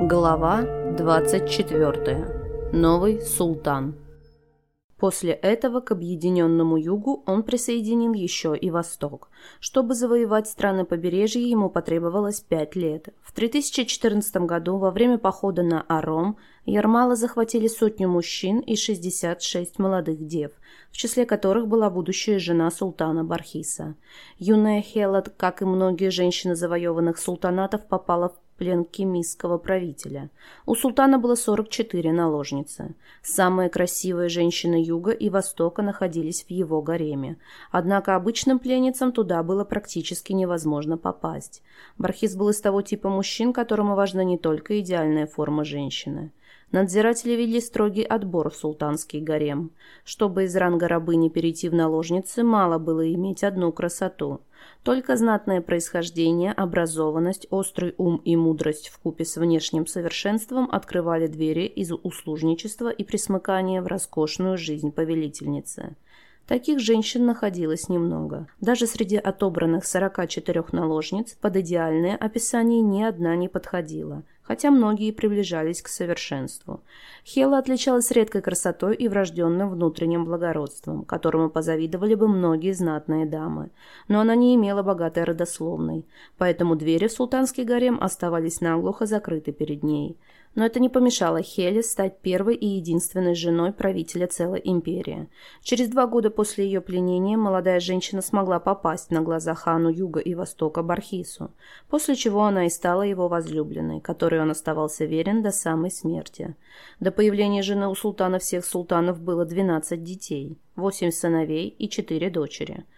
Глава 24. Новый султан. После этого к объединенному югу он присоединил еще и восток. Чтобы завоевать страны побережья, ему потребовалось пять лет. В 3014 году, во время похода на Аром, Ярмала захватили сотню мужчин и 66 молодых дев, в числе которых была будущая жена султана Бархиса. Юная Хелат, как и многие женщины завоеванных султанатов, попала в плен кемистского правителя. У султана было 44 наложницы. Самые красивые женщины юга и востока находились в его гареме. Однако обычным пленницам туда было практически невозможно попасть. Бархис был из того типа мужчин, которому важна не только идеальная форма женщины. Надзиратели вели строгий отбор в султанский гарем. Чтобы из ранга рабыни перейти в наложницы, мало было иметь одну красоту – только знатное происхождение, образованность, острый ум и мудрость в купе с внешним совершенством открывали двери из услужничества и присмыкания в роскошную жизнь повелительницы. Таких женщин находилось немного. Даже среди отобранных 44 наложниц под идеальное описание ни одна не подходила – хотя многие приближались к совершенству. Хела отличалась редкой красотой и врожденным внутренним благородством, которому позавидовали бы многие знатные дамы. Но она не имела богатой родословной, поэтому двери в султанский гарем оставались наглухо закрыты перед ней – но это не помешало Хеле стать первой и единственной женой правителя целой империи. Через два года после ее пленения молодая женщина смогла попасть на глаза хану Юга и Востока Бархису, после чего она и стала его возлюбленной, которой он оставался верен до самой смерти. До появления жены у султана всех султанов было 12 детей, 8 сыновей и 4 дочери –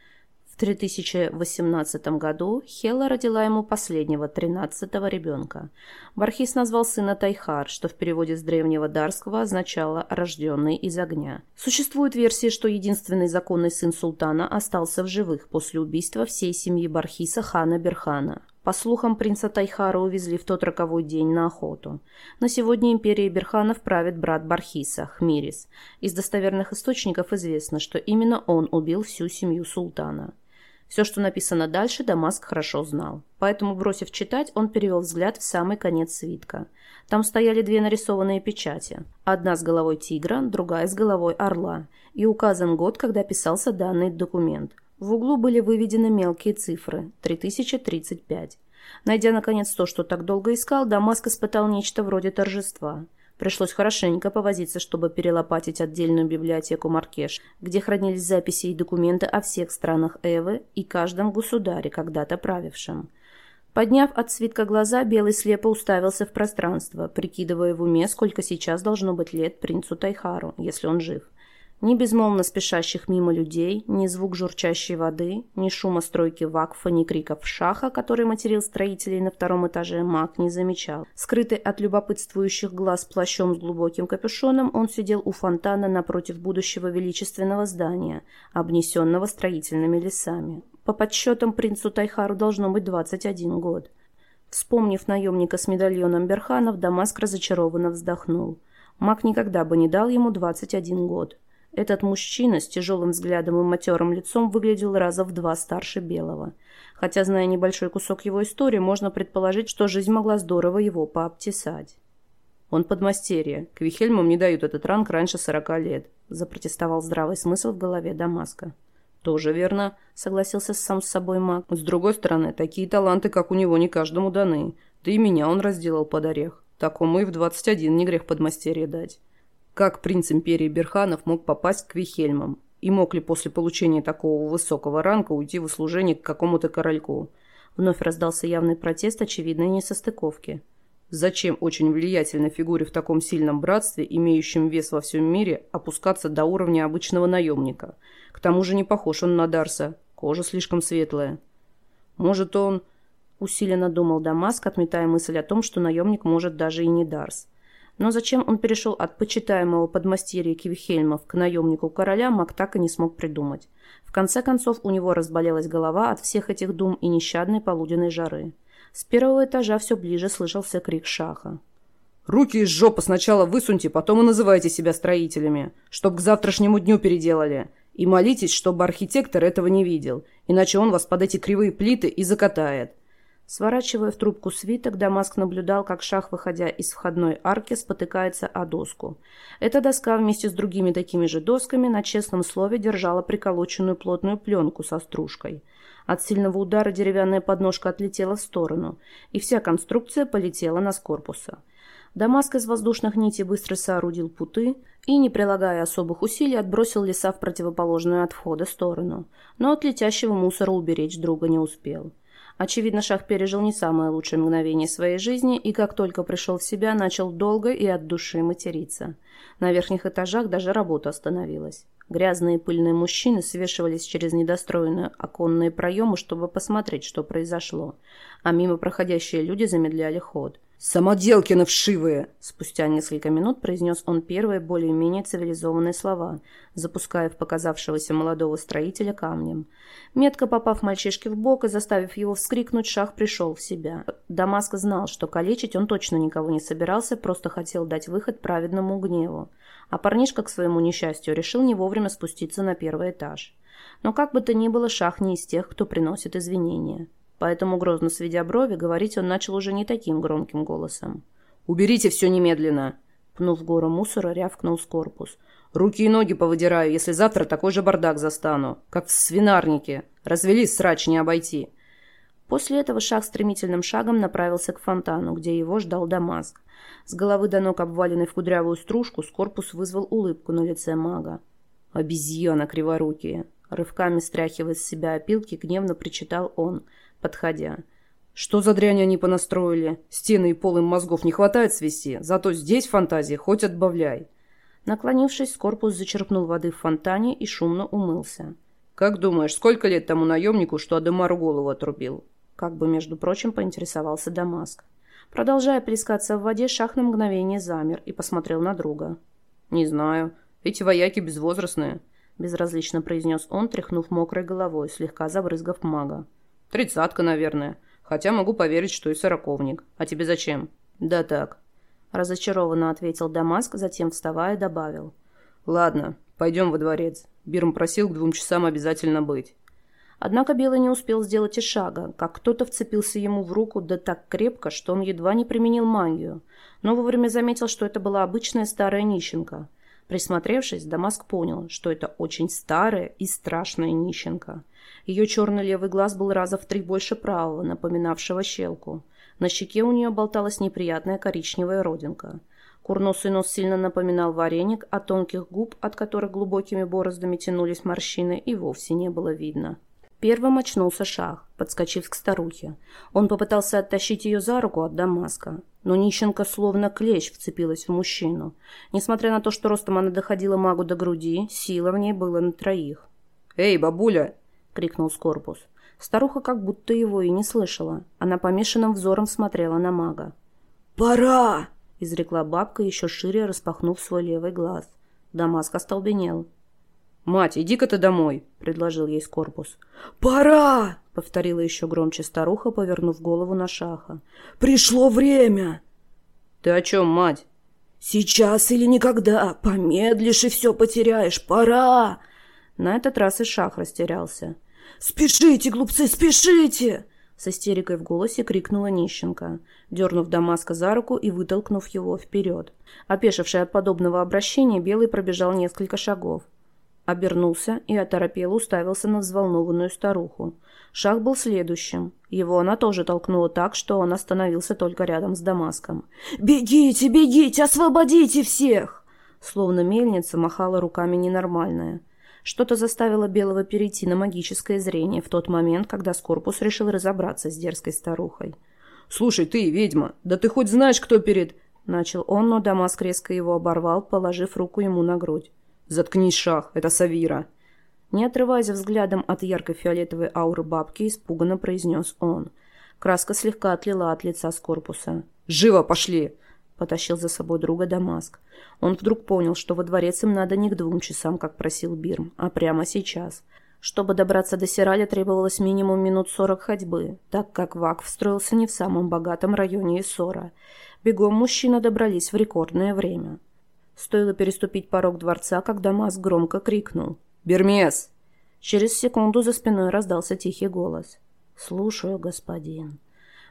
в 3018 году Хела родила ему последнего, 13-го ребенка. Бархис назвал сына Тайхар, что в переводе с древнего дарского означало «рожденный из огня». Существует версия, что единственный законный сын султана остался в живых после убийства всей семьи Бархиса хана Берхана. По слухам, принца Тайхара увезли в тот роковой день на охоту. На сегодня империей Берханов правит брат Бархиса, Хмирис. Из достоверных источников известно, что именно он убил всю семью султана. Все, что написано дальше, Дамаск хорошо знал. Поэтому, бросив читать, он перевел взгляд в самый конец свитка. Там стояли две нарисованные печати. Одна с головой тигра, другая с головой орла. И указан год, когда писался данный документ – в углу были выведены мелкие цифры – 3035. Найдя, наконец, то, что так долго искал, Дамаск испытал нечто вроде торжества. Пришлось хорошенько повозиться, чтобы перелопатить отдельную библиотеку Маркеш, где хранились записи и документы о всех странах Эвы и каждом государе, когда-то правившем. Подняв от свитка глаза, Белый слепо уставился в пространство, прикидывая в уме, сколько сейчас должно быть лет принцу Тайхару, если он жив. Ни безмолвно спешащих мимо людей, ни звук журчащей воды, ни шума стройки вакфа, ни криков шаха, который материл строителей на втором этаже, маг не замечал. Скрытый от любопытствующих глаз плащом с глубоким капюшоном, он сидел у фонтана напротив будущего величественного здания, обнесенного строительными лесами. По подсчетам принцу Тайхару должно быть 21 год. Вспомнив наемника с медальоном Берханов, Дамаск разочарованно вздохнул. Маг никогда бы не дал ему 21 год. Этот мужчина с тяжелым взглядом и матерым лицом выглядел раза в два старше Белого. Хотя, зная небольшой кусок его истории, можно предположить, что жизнь могла здорово его пообтесать. «Он подмастерье. К Вихельмам не дают этот ранг раньше сорока лет», – запротестовал здравый смысл в голове Дамаска. «Тоже верно», – согласился сам с собой маг. «С другой стороны, такие таланты, как у него, не каждому даны. Да и меня он разделал под орех. Такому и в двадцать один не грех подмастерье дать». Как принц империи Берханов мог попасть к Вихельмам? И мог ли после получения такого высокого ранга уйти в услужение к какому-то корольку? Вновь раздался явный протест очевидной несостыковки. Зачем очень влиятельной фигуре в таком сильном братстве, имеющем вес во всем мире, опускаться до уровня обычного наемника? К тому же не похож он на Дарса. Кожа слишком светлая. Может, он... Усиленно думал Дамаск, отметая мысль о том, что наемник может даже и не Дарс. Но зачем он перешел от почитаемого подмастерья Кивихельмов к наемнику короля, Мак так и не смог придумать. В конце концов, у него разболелась голова от всех этих дум и нещадной полуденной жары. С первого этажа все ближе слышался крик Шаха. «Руки из жопы сначала высуньте, потом и называйте себя строителями, чтоб к завтрашнему дню переделали. И молитесь, чтобы архитектор этого не видел, иначе он вас под эти кривые плиты и закатает. Сворачивая в трубку свиток, Дамаск наблюдал, как шах, выходя из входной арки, спотыкается о доску. Эта доска вместе с другими такими же досками на честном слове держала приколоченную плотную пленку со стружкой. От сильного удара деревянная подножка отлетела в сторону, и вся конструкция полетела на с корпуса. Дамаск из воздушных нитей быстро соорудил путы и, не прилагая особых усилий, отбросил леса в противоположную от входа сторону, но от летящего мусора уберечь друга не успел. Очевидно, Шах пережил не самое лучшее мгновение своей жизни и, как только пришел в себя, начал долго и от души материться. На верхних этажах даже работа остановилась. Грязные пыльные мужчины свешивались через недостроенные оконные проемы, чтобы посмотреть, что произошло, а мимо проходящие люди замедляли ход. «Самоделкины вшивые!» Спустя несколько минут произнес он первые более-менее цивилизованные слова, запуская в показавшегося молодого строителя камнем. Метко попав мальчишке в бок и заставив его вскрикнуть, Шах пришел в себя. Дамаск знал, что калечить он точно никого не собирался, просто хотел дать выход праведному гневу. А парнишка, к своему несчастью, решил не вовремя спуститься на первый этаж. Но как бы то ни было, Шах не из тех, кто приносит извинения. Поэтому, грозно сведя брови, говорить он начал уже не таким громким голосом. «Уберите все немедленно!» Пнув гору мусора, рявкнул с корпус. «Руки и ноги повыдираю, если завтра такой же бардак застану, как в свинарнике. Развелись срач не обойти». После этого шаг стремительным шагом направился к фонтану, где его ждал Дамаск. С головы до ног обваленный в кудрявую стружку, с корпус вызвал улыбку на лице мага. «Обезьяна криворукие!» Рывками стряхивая с себя опилки, гневно причитал он – подходя. «Что за дрянь они понастроили? Стены и пол им мозгов не хватает свести, зато здесь фантазии хоть отбавляй». Наклонившись, корпус зачерпнул воды в фонтане и шумно умылся. «Как думаешь, сколько лет тому наемнику, что Адемару голову отрубил?» Как бы, между прочим, поинтересовался Дамаск. Продолжая плескаться в воде, Шах на мгновение замер и посмотрел на друга. «Не знаю. Эти вояки безвозрастные», — безразлично произнес он, тряхнув мокрой головой, слегка забрызгав мага. «Тридцатка, наверное. Хотя могу поверить, что и сороковник. А тебе зачем?» «Да так». Разочарованно ответил Дамаск, затем, вставая, добавил. «Ладно, пойдем во дворец. Бирм просил к двум часам обязательно быть». Однако Белый не успел сделать и шага, как кто-то вцепился ему в руку да так крепко, что он едва не применил магию, но вовремя заметил, что это была обычная старая нищенка. Присмотревшись, Дамаск понял, что это очень старая и страшная нищенка – ее черный левый глаз был раза в три больше правого, напоминавшего щелку. На щеке у нее болталась неприятная коричневая родинка. Курносый нос сильно напоминал вареник, а тонких губ, от которых глубокими бороздами тянулись морщины, и вовсе не было видно. Первым очнулся Шах, подскочив к старухе. Он попытался оттащить ее за руку от Дамаска, но нищенка словно клещ вцепилась в мужчину. Несмотря на то, что ростом она доходила магу до груди, сила в ней была на троих. «Эй, бабуля, крикнул Скорпус. Старуха как будто его и не слышала. Она помешанным взором смотрела на мага. «Пора!» — изрекла бабка, еще шире распахнув свой левый глаз. Дамаск остолбенел. «Мать, иди-ка ты домой!» — предложил ей Скорпус. «Пора!» — повторила еще громче старуха, повернув голову на шаха. «Пришло время!» «Ты о чем, мать?» «Сейчас или никогда! Помедлишь и все потеряешь! Пора!» На этот раз и шах растерялся. «Спешите, глупцы, спешите!» С истерикой в голосе крикнула нищенка, дернув Дамаска за руку и вытолкнув его вперед. Опешивший от подобного обращения, Белый пробежал несколько шагов. Обернулся и оторопело уставился на взволнованную старуху. Шах был следующим. Его она тоже толкнула так, что он остановился только рядом с Дамаском. «Бегите, бегите, освободите всех!» Словно мельница махала руками ненормальная. Что-то заставило Белого перейти на магическое зрение в тот момент, когда Скорпус решил разобраться с дерзкой старухой. «Слушай, ты, ведьма, да ты хоть знаешь, кто перед...» Начал он, но Дамаск резко его оборвал, положив руку ему на грудь. «Заткнись, Шах, это Савира!» Не отрываясь взглядом от ярко-фиолетовой ауры бабки, испуганно произнес он. Краска слегка отлила от лица Скорпуса. «Живо пошли!» Потащил за собой друга Дамаск. Он вдруг понял, что во дворец им надо не к двум часам, как просил Бирм, а прямо сейчас. Чтобы добраться до Сираля требовалось минимум минут сорок ходьбы, так как Вак встроился не в самом богатом районе Иссора. Бегом мужчины добрались в рекордное время. Стоило переступить порог дворца, как Дамаск громко крикнул. «Бермес!» Через секунду за спиной раздался тихий голос. «Слушаю, господин».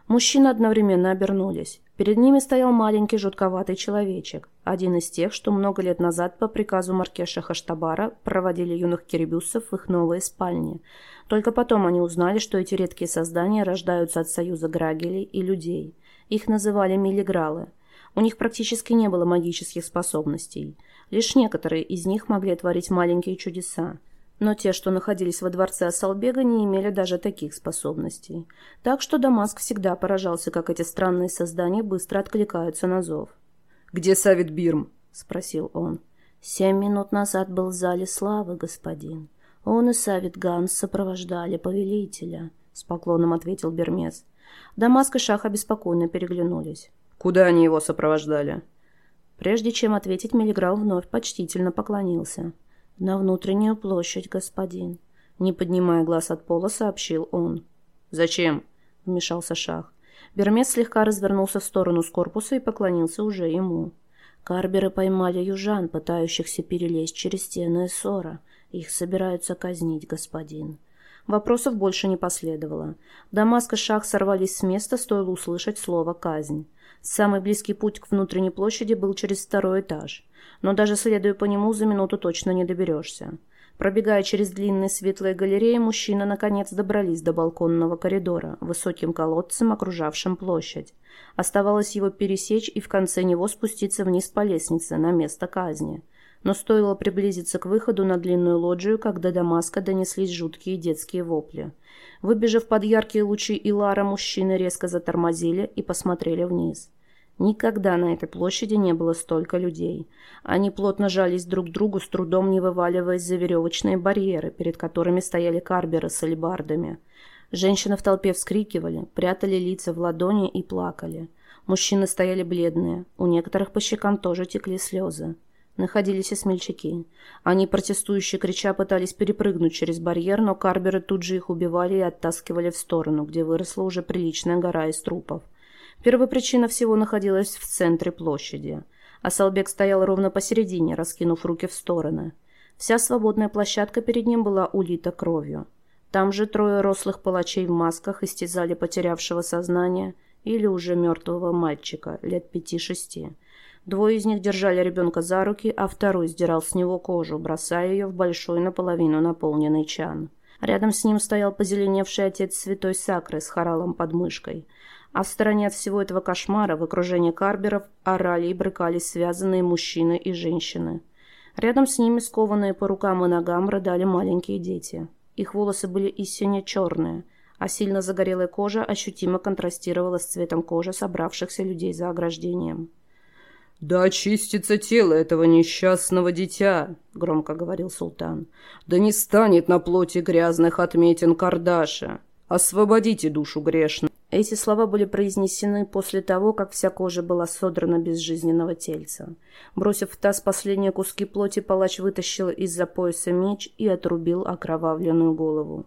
Мужчины одновременно обернулись. Перед ними стоял маленький жутковатый человечек, один из тех, что много лет назад по приказу Маркеша Хаштабара проводили юных кирибюсов в их новые спальни. Только потом они узнали, что эти редкие создания рождаются от союза грагелей и людей. Их называли милигралы. У них практически не было магических способностей. Лишь некоторые из них могли творить маленькие чудеса. Но те, что находились во дворце Асалбега, не имели даже таких способностей. Так что Дамаск всегда поражался, как эти странные создания быстро откликаются на зов. «Где Савит Бирм?» — спросил он. «Семь минут назад был в зале славы, господин. Он и Савит Ганс сопровождали повелителя», — с поклоном ответил Бермес. Дамаск и Шах обеспокоенно переглянулись. «Куда они его сопровождали?» Прежде чем ответить, Мелиграл вновь почтительно поклонился. «На внутреннюю площадь, господин», — не поднимая глаз от пола, сообщил он. «Зачем?» — вмешался Шах. Бермес слегка развернулся в сторону с корпуса и поклонился уже ему. Карберы поймали южан, пытающихся перелезть через стены Эссора. Их собираются казнить, господин. Вопросов больше не последовало. Дамаск и Шах сорвались с места, стоило услышать слово «казнь». Самый близкий путь к внутренней площади был через второй этаж но даже следуя по нему, за минуту точно не доберешься. Пробегая через длинные светлые галереи, мужчины наконец добрались до балконного коридора, высоким колодцем, окружавшим площадь. Оставалось его пересечь и в конце него спуститься вниз по лестнице, на место казни. Но стоило приблизиться к выходу на длинную лоджию, как до Дамаска донеслись жуткие детские вопли. Выбежав под яркие лучи Илара, мужчины резко затормозили и посмотрели вниз. Никогда на этой площади не было столько людей. Они плотно жались друг к другу, с трудом не вываливаясь за веревочные барьеры, перед которыми стояли карберы с альбардами. Женщины в толпе вскрикивали, прятали лица в ладони и плакали. Мужчины стояли бледные, у некоторых по щекам тоже текли слезы. Находились и смельчаки. Они, протестующие крича, пытались перепрыгнуть через барьер, но карберы тут же их убивали и оттаскивали в сторону, где выросла уже приличная гора из трупов. Первопричина всего находилась в центре площади. Асалбек стоял ровно посередине, раскинув руки в стороны. Вся свободная площадка перед ним была улита кровью. Там же трое рослых палачей в масках истязали потерявшего сознание или уже мертвого мальчика лет пяти-шести. Двое из них держали ребенка за руки, а второй сдирал с него кожу, бросая ее в большой наполовину наполненный чан. Рядом с ним стоял позеленевший отец святой Сакры с хоралом под мышкой. А в стороне от всего этого кошмара, в окружении карберов, орали и брыкались связанные мужчины и женщины. Рядом с ними, скованные по рукам и ногам, рыдали маленькие дети. Их волосы были истинно черные, а сильно загорелая кожа ощутимо контрастировала с цветом кожи собравшихся людей за ограждением. «Да очистится тело этого несчастного дитя», — громко говорил султан. «Да не станет на плоти грязных отметин Кардаша. Освободите душу грешную». Эти слова были произнесены после того, как вся кожа была содрана безжизненного тельца. Бросив в таз последние куски плоти, палач вытащил из-за пояса меч и отрубил окровавленную голову.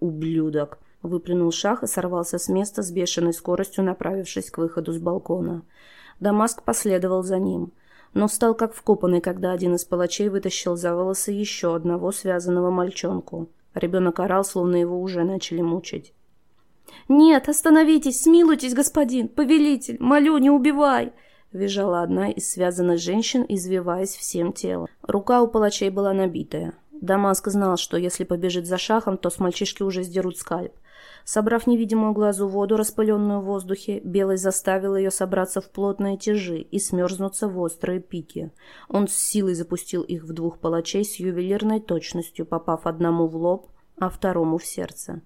«Ублюдок!» — выплюнул шах и сорвался с места с бешеной скоростью, направившись к выходу с балкона. Дамаск последовал за ним, но встал как вкопанный, когда один из палачей вытащил за волосы еще одного связанного мальчонку. Ребенок орал, словно его уже начали мучить. «Нет, остановитесь, смилуйтесь, господин, повелитель, молю, не убивай!» Визжала одна из связанных женщин, извиваясь всем телом. Рука у палачей была набитая. Дамаск знал, что если побежит за шахом, то с мальчишки уже сдерут скальп. Собрав невидимую глазу воду, распыленную в воздухе, Белый заставил ее собраться в плотные тяжи и смерзнуться в острые пики. Он с силой запустил их в двух палачей с ювелирной точностью, попав одному в лоб, а второму в сердце.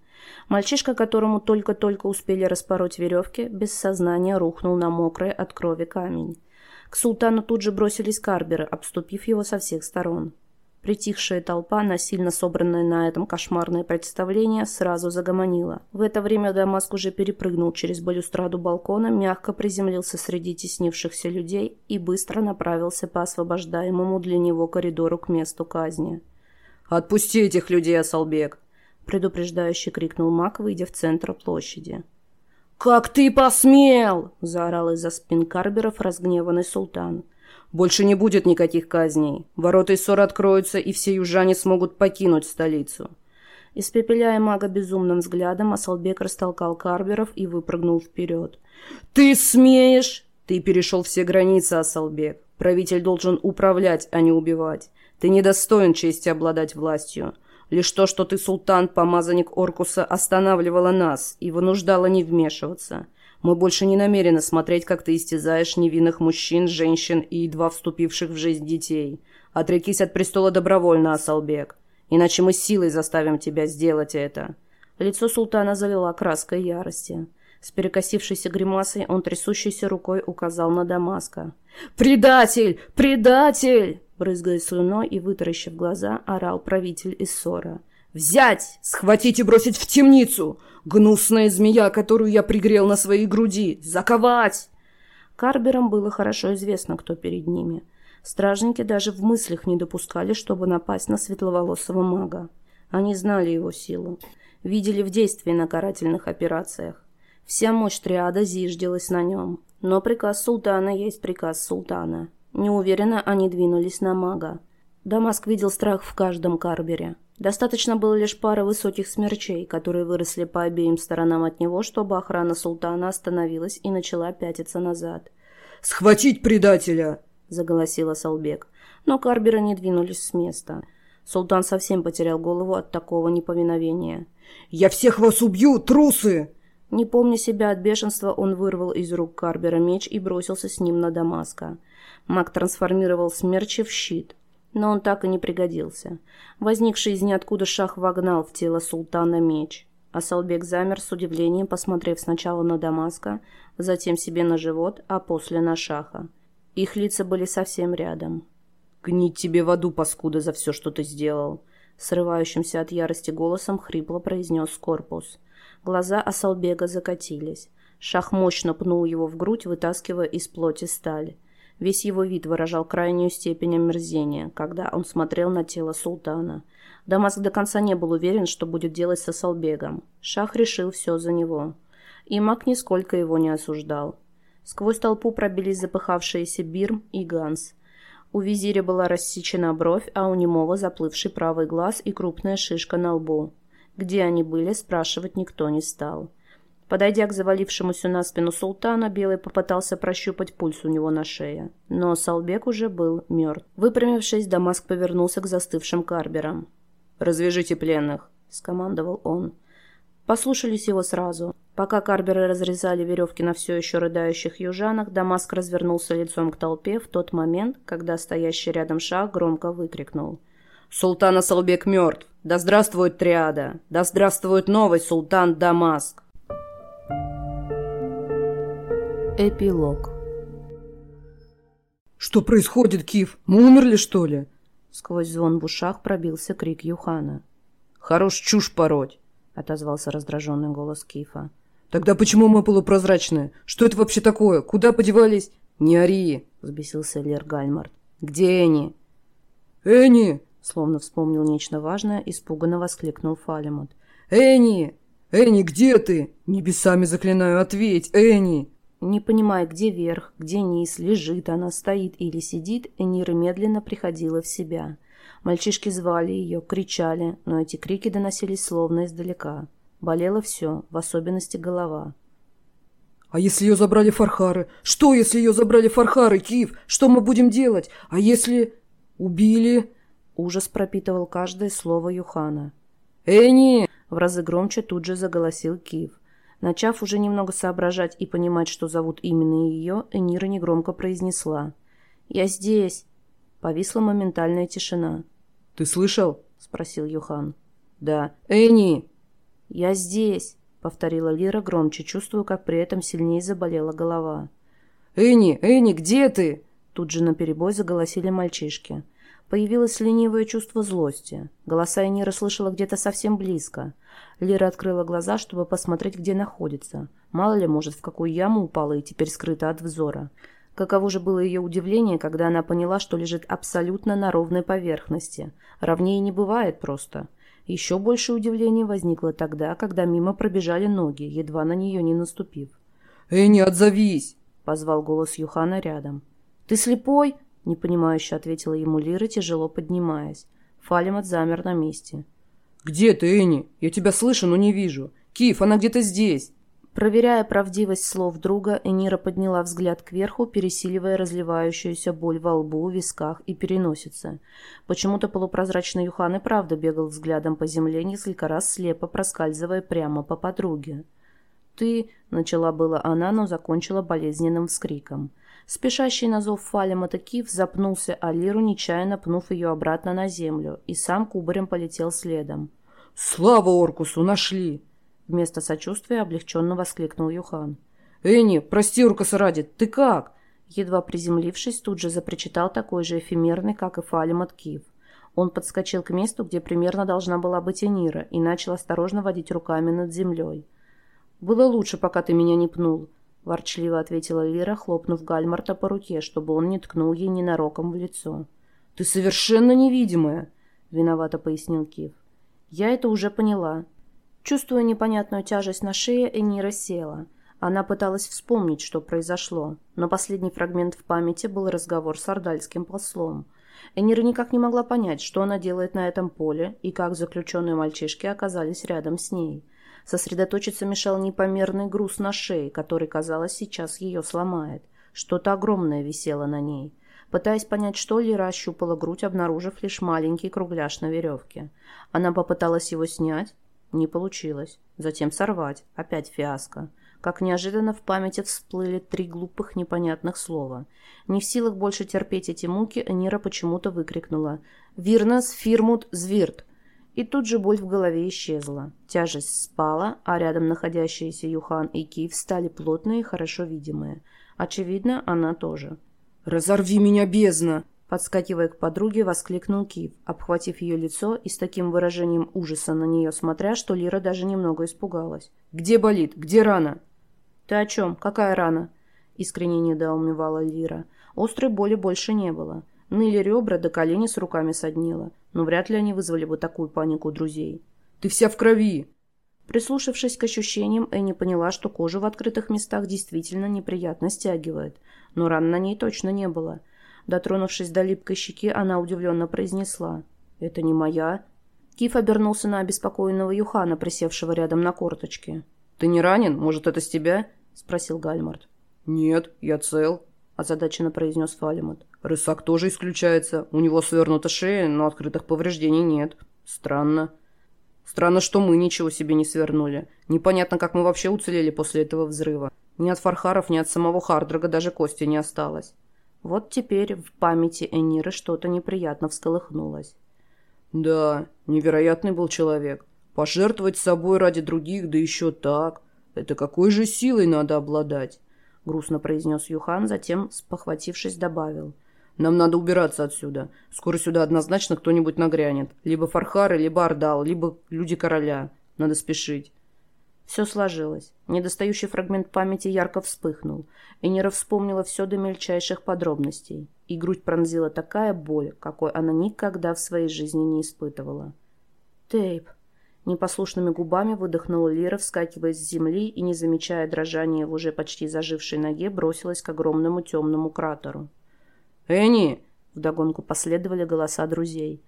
Мальчишка, которому только-только успели распороть веревки, без сознания рухнул на мокрый от крови камень. К султану тут же бросились карберы, обступив его со всех сторон. Притихшая толпа, насильно собранная на этом кошмарное представление, сразу загомонила. В это время Дамаск уже перепрыгнул через балюстраду балкона, мягко приземлился среди теснившихся людей и быстро направился по освобождаемому для него коридору к месту казни. «Отпусти этих людей, Асалбек!» — предупреждающе крикнул маг, выйдя в центр площади. «Как ты посмел!» — заорал из-за спин Карберов разгневанный султан. «Больше не будет никаких казней. Ворота Иссора откроются, и все южане смогут покинуть столицу». Испепеляя мага безумным взглядом, Асалбек растолкал Карберов и выпрыгнул вперед. «Ты смеешь?» «Ты перешел все границы, Асалбек. Правитель должен управлять, а не убивать. Ты недостоин чести обладать властью. Лишь то, что ты султан, помазанник Оркуса, останавливало нас и вынуждало не вмешиваться. Мы больше не намерены смотреть, как ты истязаешь невинных мужчин, женщин и едва вступивших в жизнь детей. Отрекись от престола добровольно, Асалбек. Иначе мы силой заставим тебя сделать это». Лицо султана залила краской ярости. С перекосившейся гримасой он трясущейся рукой указал на Дамаска. «Предатель! Предатель!» Брызгая слюной и вытаращив глаза, орал правитель Иссора. «Взять! Схватить и бросить в темницу! Гнусная змея, которую я пригрел на своей груди! Заковать!» Карберам было хорошо известно, кто перед ними. Стражники даже в мыслях не допускали, чтобы напасть на светловолосого мага. Они знали его силу, видели в действии на карательных операциях. Вся мощь триада зиждилась на нем. Но приказ султана есть приказ султана. Неуверенно они двинулись на мага. Дамаск видел страх в каждом карбере. Достаточно было лишь пары высоких смерчей, которые выросли по обеим сторонам от него, чтобы охрана султана остановилась и начала пятиться назад. «Схватить предателя!» – заголосила Салбек. Но карберы не двинулись с места. Султан совсем потерял голову от такого неповиновения. «Я всех вас убью, трусы!» Не помня себя от бешенства, он вырвал из рук Карбера меч и бросился с ним на Дамаска. Маг трансформировал смерчи в щит, но он так и не пригодился. Возникший из ниоткуда шах вогнал в тело султана меч. А Салбек замер с удивлением, посмотрев сначала на Дамаска, затем себе на живот, а после на шаха. Их лица были совсем рядом. «Гнить тебе в аду, паскуда, за все, что ты сделал!» Срывающимся от ярости голосом хрипло произнес корпус. Глаза Асалбега закатились. Шах мощно пнул его в грудь, вытаскивая из плоти сталь. Весь его вид выражал крайнюю степень омерзения, когда он смотрел на тело султана. Дамаск до конца не был уверен, что будет делать с Асалбегом. Шах решил все за него. И маг нисколько его не осуждал. Сквозь толпу пробились запыхавшиеся Бирм и Ганс. У визиря была рассечена бровь, а у немого заплывший правый глаз и крупная шишка на лбу. Где они были, спрашивать никто не стал. Подойдя к завалившемуся на спину султана, Белый попытался прощупать пульс у него на шее. Но Салбек уже был мертв. Выпрямившись, Дамаск повернулся к застывшим карберам. «Развяжите пленных», — скомандовал он. Послушались его сразу. Пока карберы разрезали веревки на все еще рыдающих южанах, Дамаск развернулся лицом к толпе в тот момент, когда стоящий рядом шаг громко выкрикнул — Султан Асалбек мертв. Да здравствует Триада. Да здравствует новый султан Дамаск. Эпилог «Что происходит, Кив? Мы умерли, что ли?» Сквозь звон в ушах пробился крик Юхана. «Хорош чушь пороть!» — отозвался раздраженный голос Кифа. «Тогда почему мы полупрозрачные? Что это вообще такое? Куда подевались?» «Не ори!» — взбесился Лер Гальмарт. «Где Энни?» «Энни!» Словно вспомнил нечто важное, испуганно воскликнул Фалимут. «Энни! Энни, где ты? Небесами заклинаю, ответь, Энни!» Не понимая, где верх, где низ, лежит она, стоит или сидит, Энира медленно приходила в себя. Мальчишки звали ее, кричали, но эти крики доносились словно издалека. Болело все, в особенности голова. «А если ее забрали фархары? Что, если ее забрали фархары, Киев? Что мы будем делать? А если... убили?» Ужас пропитывал каждое слово Юхана. «Эни!» — в разы громче тут же заголосил Киев. Начав уже немного соображать и понимать, что зовут именно ее, Энира негромко произнесла. «Я здесь!» Повисла моментальная тишина. «Ты слышал?» — спросил Юхан. «Да». «Эни!» «Я здесь!» — повторила Лира громче, чувствуя, как при этом сильнее заболела голова. «Эни! Эни, где ты?» Тут же наперебой заголосили мальчишки. Появилось ленивое чувство злости. Голоса я не расслышала где-то совсем близко. Лира открыла глаза, чтобы посмотреть, где находится. Мало ли, может, в какую яму упала и теперь скрыта от взора. Каково же было ее удивление, когда она поняла, что лежит абсолютно на ровной поверхности. Ровнее не бывает просто. Еще больше удивления возникло тогда, когда мимо пробежали ноги, едва на нее не наступив. «Эй, не отзовись!» — позвал голос Юхана рядом. «Ты слепой?» непонимающе ответила ему Лира, тяжело поднимаясь. Фалимат замер на месте. «Где ты, Энни? Я тебя слышу, но не вижу. Киев, она где-то здесь!» Проверяя правдивость слов друга, Энира подняла взгляд кверху, пересиливая разливающуюся боль во лбу, висках и переносице. Почему-то полупрозрачный Юхан и правда бегал взглядом по земле, несколько раз слепо проскальзывая прямо по подруге. «Ты...» — начала была она, но закончила болезненным вскриком. Спешащий на зов Фаля Матакив запнулся о Лиру, нечаянно пнув ее обратно на землю, и сам кубарем полетел следом. «Слава Оркусу! Нашли!» Вместо сочувствия облегченно воскликнул Юхан. «Энни, прости, Уркаса ради, ты как?» Едва приземлившись, тут же запричитал такой же эфемерный, как и Фалим Киев. Он подскочил к месту, где примерно должна была быть Энира, и начал осторожно водить руками над землей. «Было лучше, пока ты меня не пнул», — ворчливо ответила Лира, хлопнув Гальмарта по руке, чтобы он не ткнул ей ненароком в лицо. «Ты совершенно невидимая», — виновато пояснил Киев. «Я это уже поняла», Чувствуя непонятную тяжесть на шее, Энира села. Она пыталась вспомнить, что произошло, но последний фрагмент в памяти был разговор с ардальским послом. Энира никак не могла понять, что она делает на этом поле и как заключенные мальчишки оказались рядом с ней. Сосредоточиться мешал непомерный груз на шее, который, казалось, сейчас ее сломает. Что-то огромное висело на ней. Пытаясь понять, что Лира ощупала грудь, обнаружив лишь маленький кругляш на веревке. Она попыталась его снять, не получилось. Затем сорвать. Опять фиаско. Как неожиданно в памяти всплыли три глупых непонятных слова. Не в силах больше терпеть эти муки, Энира почему-то выкрикнула «Вирнас фирмут звирт!» И тут же боль в голове исчезла. Тяжесть спала, а рядом находящиеся Юхан и Киев стали плотные и хорошо видимые. Очевидно, она тоже. «Разорви меня, бездна!» Подскакивая к подруге, воскликнул Кив, обхватив ее лицо и с таким выражением ужаса на нее смотря, что Лира даже немного испугалась. «Где болит? Где рана?» «Ты о чем? Какая рана?» Искренне недоумевала Лира. Острой боли больше не было. Ныли ребра, до колени с руками соднило. Но вряд ли они вызвали бы такую панику у друзей. «Ты вся в крови!» Прислушавшись к ощущениям, Энни поняла, что кожу в открытых местах действительно неприятно стягивает. Но ран на ней точно не было – Дотронувшись до липкой щеки, она удивленно произнесла. «Это не моя?» Киф обернулся на обеспокоенного Юхана, присевшего рядом на корточке. «Ты не ранен? Может, это с тебя?» — спросил Гальмарт. «Нет, я цел», — озадаченно произнес Фалимут. «Рысак тоже исключается. У него свернута шея, но открытых повреждений нет. Странно». «Странно, что мы ничего себе не свернули. Непонятно, как мы вообще уцелели после этого взрыва. Ни от Фархаров, ни от самого Хардрага даже кости не осталось». Вот теперь в памяти Эниры что-то неприятно всколыхнулось. «Да, невероятный был человек. Пожертвовать собой ради других, да еще так. Это какой же силой надо обладать?» Грустно произнес Юхан, затем, спохватившись, добавил. «Нам надо убираться отсюда. Скоро сюда однозначно кто-нибудь нагрянет. Либо Фархары, либо Ордал, либо люди короля. Надо спешить». Все сложилось. Недостающий фрагмент памяти ярко вспыхнул. Энира вспомнила все до мельчайших подробностей. И грудь пронзила такая боль, какой она никогда в своей жизни не испытывала. «Тейп!» Непослушными губами выдохнула Лира, вскакивая с земли и, не замечая дрожания в уже почти зажившей ноге, бросилась к огромному темному кратеру. «Энни!» — вдогонку последовали голоса друзей.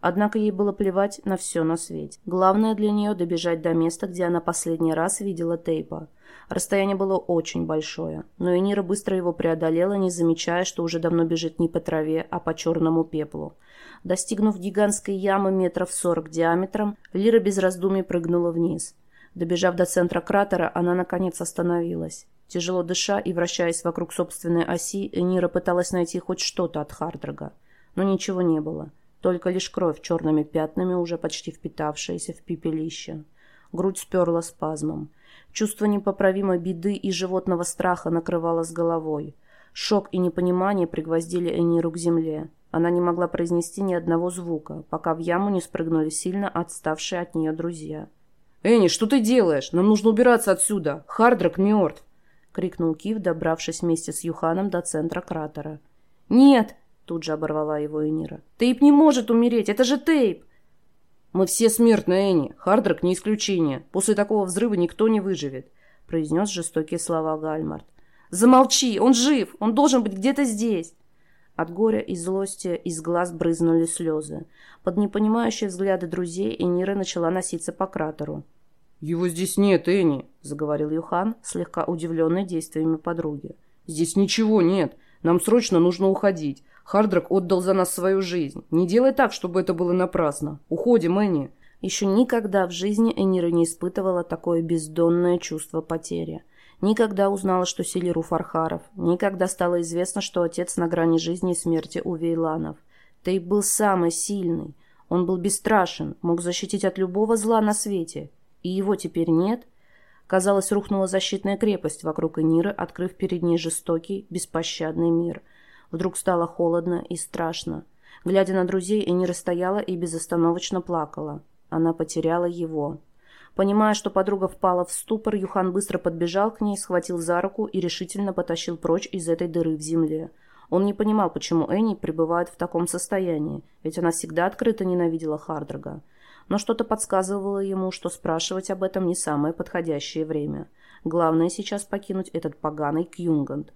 Однако ей было плевать на все на свете. Главное для нее добежать до места, где она последний раз видела Тейпа. Расстояние было очень большое, но Энира быстро его преодолела, не замечая, что уже давно бежит не по траве, а по черному пеплу. Достигнув гигантской ямы метров сорок диаметром, Лира без раздумий прыгнула вниз. Добежав до центра кратера, она наконец остановилась. Тяжело дыша и вращаясь вокруг собственной оси, Энира пыталась найти хоть что-то от Хардрага. Но ничего не было. Только лишь кровь черными пятнами, уже почти впитавшаяся в пепелище. Грудь сперла спазмом. Чувство непоправимой беды и животного страха накрывало с головой. Шок и непонимание пригвоздили Эниру к земле. Она не могла произнести ни одного звука, пока в яму не спрыгнули сильно отставшие от нее друзья. «Энни, что ты делаешь? Нам нужно убираться отсюда! Хардрак мертв!» — крикнул Кив, добравшись вместе с Юханом до центра кратера. «Нет!» Тут же оборвала его Энира. «Тейп не может умереть! Это же Тейп!» «Мы все смертны, Энни. Хардрак не исключение. После такого взрыва никто не выживет», — произнес жестокие слова Гальмарт. «Замолчи! Он жив! Он должен быть где-то здесь!» От горя и злости из глаз брызнули слезы. Под непонимающие взгляды друзей Энира начала носиться по кратеру. «Его здесь нет, Энни», — заговорил Юхан, слегка удивленный действиями подруги. «Здесь ничего нет. Нам срочно нужно уходить. Хардрак отдал за нас свою жизнь. Не делай так, чтобы это было напрасно. Уходим, Энни». Еще никогда в жизни Энира не испытывала такое бездонное чувство потери. Никогда узнала, что Селиру Фархаров. Никогда стало известно, что отец на грани жизни и смерти у Вейланов. Ты был самый сильный. Он был бесстрашен, мог защитить от любого зла на свете. И его теперь нет? Казалось, рухнула защитная крепость вокруг Эниры, открыв перед ней жестокий, беспощадный мир. Вдруг стало холодно и страшно. Глядя на друзей, Энира стояла и безостановочно плакала. Она потеряла его. Понимая, что подруга впала в ступор, Юхан быстро подбежал к ней, схватил за руку и решительно потащил прочь из этой дыры в земле. Он не понимал, почему Энни пребывает в таком состоянии, ведь она всегда открыто ненавидела Хардрага. Но что-то подсказывало ему, что спрашивать об этом не самое подходящее время. Главное сейчас покинуть этот поганый Кьюнганд.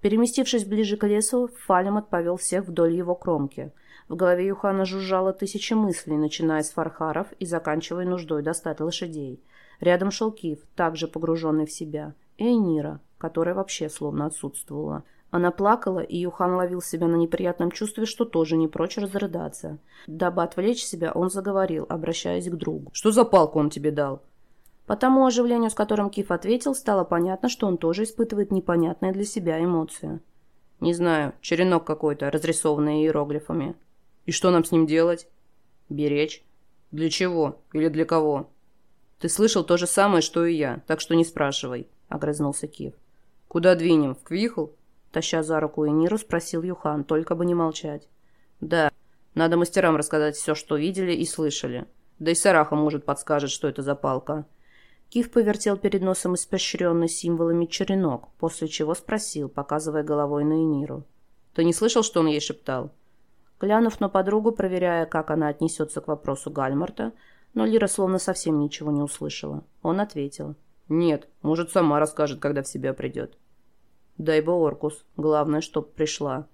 Переместившись ближе к лесу, Фалемот повел всех вдоль его кромки. В голове Юхана жужжало тысячи мыслей, начиная с фархаров и заканчивая нуждой достать лошадей. Рядом шел Кив, также погруженный в себя, и Энира, которая вообще словно отсутствовала. Она плакала, и Юхан ловил себя на неприятном чувстве, что тоже не прочь разрыдаться. Дабы отвлечь себя, он заговорил, обращаясь к другу. «Что за палку он тебе дал?» По тому оживлению, с которым Киф ответил, стало понятно, что он тоже испытывает непонятные для себя эмоции. «Не знаю, черенок какой-то, разрисованный иероглифами». «И что нам с ним делать?» «Беречь». «Для чего? Или для кого?» «Ты слышал то же самое, что и я, так что не спрашивай», — огрызнулся Кив. «Куда двинем? В Квихл?» Таща за руку Эниру, спросил Юхан, только бы не молчать. «Да, надо мастерам рассказать все, что видели и слышали. Да и Сараха, может, подскажет, что это за палка». Кив повертел перед носом испещренный символами черенок, после чего спросил, показывая головой на Эниру. «Ты не слышал, что он ей шептал?» Глянув на подругу, проверяя, как она отнесется к вопросу Гальмарта, но Лира словно совсем ничего не услышала. Он ответил. «Нет, может, сама расскажет, когда в себя придет». Дай бы Оркус. Главное, чтоб пришла.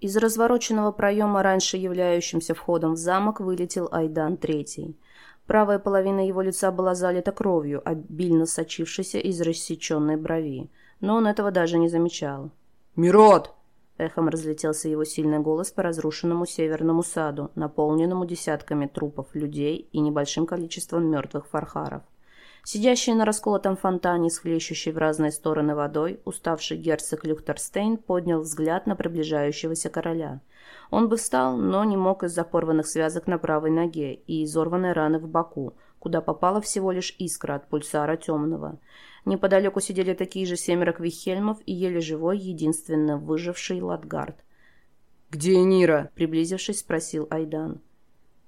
Из развороченного проема, раньше являющимся входом в замок, вылетел Айдан Третий. Правая половина его лица была залита кровью, обильно сочившейся из рассеченной брови, но он этого даже не замечал. «Мирот!» Эхом разлетелся его сильный голос по разрушенному северному саду, наполненному десятками трупов людей и небольшим количеством мертвых фархаров. Сидящий на расколотом фонтане, схлещущий в разные стороны водой, уставший герцог Люхтерстейн поднял взгляд на приближающегося короля. Он бы встал, но не мог из-за порванных связок на правой ноге и изорванной раны в боку, куда попала всего лишь искра от пульсара темного. Неподалеку сидели такие же семеро квихельмов и еле живой, единственно выживший Ладгард. «Где Нира?» — приблизившись, спросил Айдан.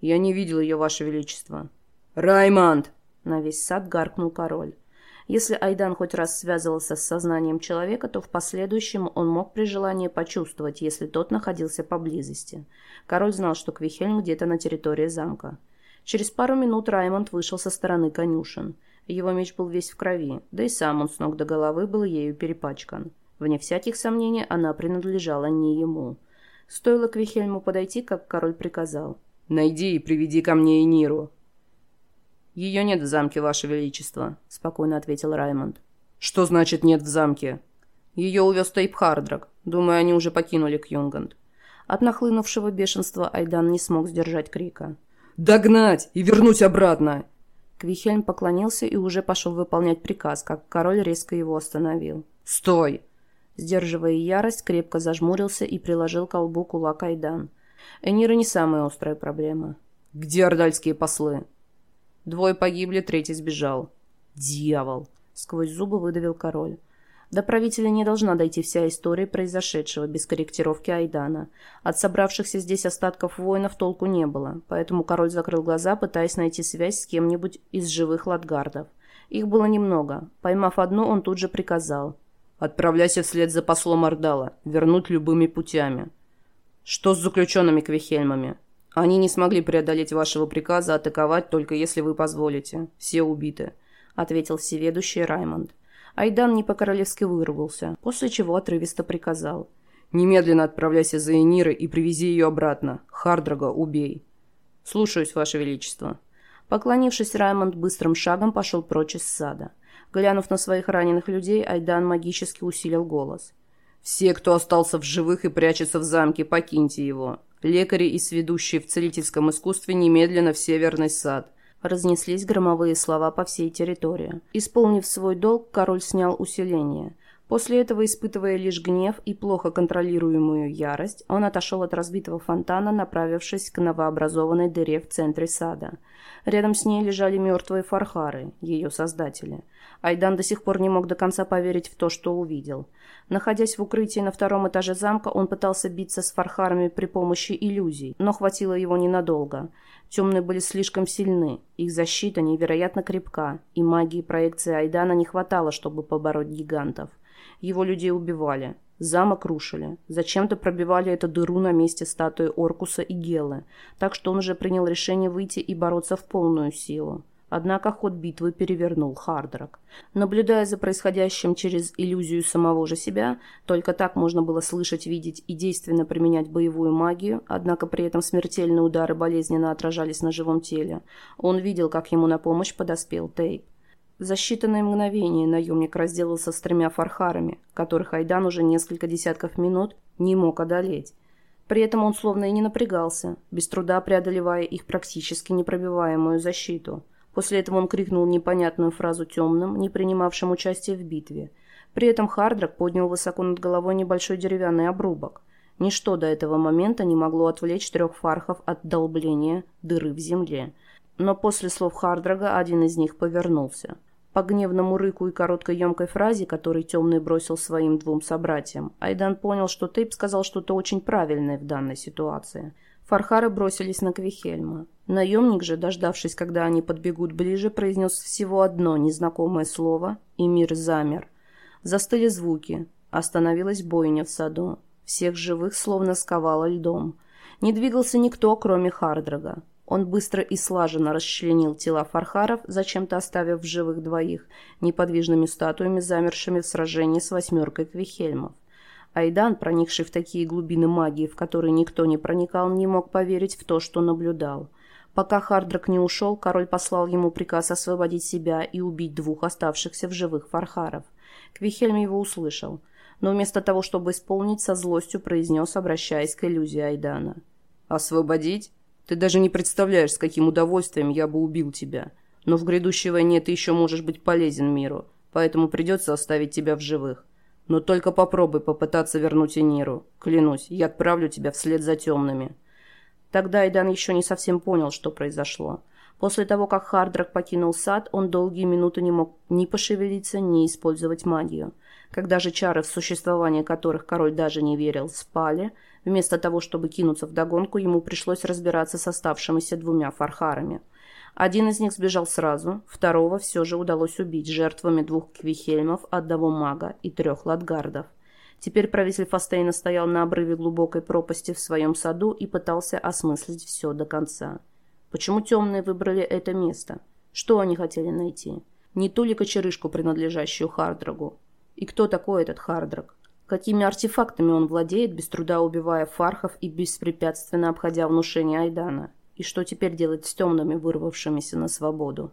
«Я не видел ее, Ваше Величество». «Раймонд!» — на весь сад гаркнул король. Если Айдан хоть раз связывался с сознанием человека, то в последующем он мог при желании почувствовать, если тот находился поблизости. Король знал, что Квихельм где-то на территории замка. Через пару минут Раймонд вышел со стороны конюшен. Его меч был весь в крови, да и сам он с ног до головы был ею перепачкан. Вне всяких сомнений, она принадлежала не ему. Стоило к Вихельму подойти, как король приказал. «Найди и приведи ко мне Эниру». «Ее нет в замке, Ваше Величество», — спокойно ответил Раймонд. «Что значит нет в замке?» «Ее увез Тейп Хардрак. Думаю, они уже покинули Кьюнганд». От нахлынувшего бешенства Айдан не смог сдержать крика. «Догнать и вернуть обратно! Квихельм поклонился и уже пошел выполнять приказ, как король резко его остановил. «Стой!» Сдерживая ярость, крепко зажмурился и приложил к колбу кулак Айдан. Энира не самая острая проблема. «Где ордальские послы?» Двое погибли, третий сбежал. «Дьявол!» — сквозь зубы выдавил король. До правителя не должна дойти вся история произошедшего без корректировки Айдана. От собравшихся здесь остатков воинов толку не было, поэтому король закрыл глаза, пытаясь найти связь с кем-нибудь из живых латгардов. Их было немного. Поймав одну, он тут же приказал. «Отправляйся вслед за послом Ордала. Вернуть любыми путями». «Что с заключенными Квихельмами?» Они не смогли преодолеть вашего приказа атаковать, только если вы позволите. Все убиты», — ответил всеведущий Раймонд. Айдан не по-королевски выругался, после чего отрывисто приказал. «Немедленно отправляйся за Энирой и привези ее обратно. Хардрага убей». «Слушаюсь, Ваше Величество». Поклонившись, Раймонд быстрым шагом пошел прочь из сада. Глянув на своих раненых людей, Айдан магически усилил голос. «Все, кто остался в живых и прячется в замке, покиньте его. Лекари и сведущие в целительском искусстве немедленно в северный сад. Разнеслись громовые слова по всей территории. Исполнив свой долг, король снял усиление. После этого, испытывая лишь гнев и плохо контролируемую ярость, он отошел от разбитого фонтана, направившись к новообразованной дыре в центре сада. Рядом с ней лежали мертвые фархары, ее создатели. Айдан до сих пор не мог до конца поверить в то, что увидел. Находясь в укрытии на втором этаже замка, он пытался биться с фархарами при помощи иллюзий, но хватило его ненадолго. Темные были слишком сильны, их защита невероятно крепка, и магии проекции Айдана не хватало, чтобы побороть гигантов. Его людей убивали, замок рушили, зачем-то пробивали эту дыру на месте статуи Оркуса и Гелы, так что он уже принял решение выйти и бороться в полную силу. Однако ход битвы перевернул Хардрак. Наблюдая за происходящим через иллюзию самого же себя, только так можно было слышать, видеть и действенно применять боевую магию, однако при этом смертельные удары болезненно отражались на живом теле. Он видел, как ему на помощь подоспел Тейп. За считанные мгновения наемник разделался с тремя фархарами, которых Айдан уже несколько десятков минут не мог одолеть. При этом он словно и не напрягался, без труда преодолевая их практически непробиваемую защиту – После этого он крикнул непонятную фразу темным, не принимавшим участия в битве. При этом Хардрак поднял высоко над головой небольшой деревянный обрубок. Ничто до этого момента не могло отвлечь трех фархов от долбления дыры в земле. Но после слов Хардрага один из них повернулся. По гневному рыку и короткой емкой фразе, который Темный бросил своим двум собратьям, Айдан понял, что Тейп сказал что-то очень правильное в данной ситуации – Фархары бросились на Квихельма. Наемник же, дождавшись, когда они подбегут ближе, произнес всего одно незнакомое слово, и мир замер. Застыли звуки. Остановилась бойня в саду. Всех живых словно сковало льдом. Не двигался никто, кроме Хардрага. Он быстро и слаженно расчленил тела фархаров, зачем-то оставив в живых двоих, неподвижными статуями, замершими в сражении с восьмеркой Квихельмов. Айдан, проникший в такие глубины магии, в которые никто не проникал, не мог поверить в то, что наблюдал. Пока Хардрак не ушел, король послал ему приказ освободить себя и убить двух оставшихся в живых фархаров. Квихельм его услышал, но вместо того, чтобы исполнить, со злостью произнес, обращаясь к иллюзии Айдана. «Освободить? Ты даже не представляешь, с каким удовольствием я бы убил тебя. Но в грядущей войне ты еще можешь быть полезен миру, поэтому придется оставить тебя в живых. Но только попробуй попытаться вернуть Эниру. Клянусь, я отправлю тебя вслед за темными». Тогда Айдан еще не совсем понял, что произошло. После того, как Хардрак покинул сад, он долгие минуты не мог ни пошевелиться, ни использовать магию. Когда же чары, в существование которых король даже не верил, спали, вместо того, чтобы кинуться в догонку, ему пришлось разбираться с оставшимися двумя фархарами – один из них сбежал сразу, второго все же удалось убить жертвами двух квихельмов, одного мага и трех ладгардов. Теперь правитель Фастейна стоял на обрыве глубокой пропасти в своем саду и пытался осмыслить все до конца. Почему темные выбрали это место? Что они хотели найти? Не ту ли кочерышку, принадлежащую Хардрагу? И кто такой этот Хардраг? Какими артефактами он владеет, без труда убивая фархов и беспрепятственно обходя внушение Айдана? И что теперь делать с темными, вырвавшимися на свободу?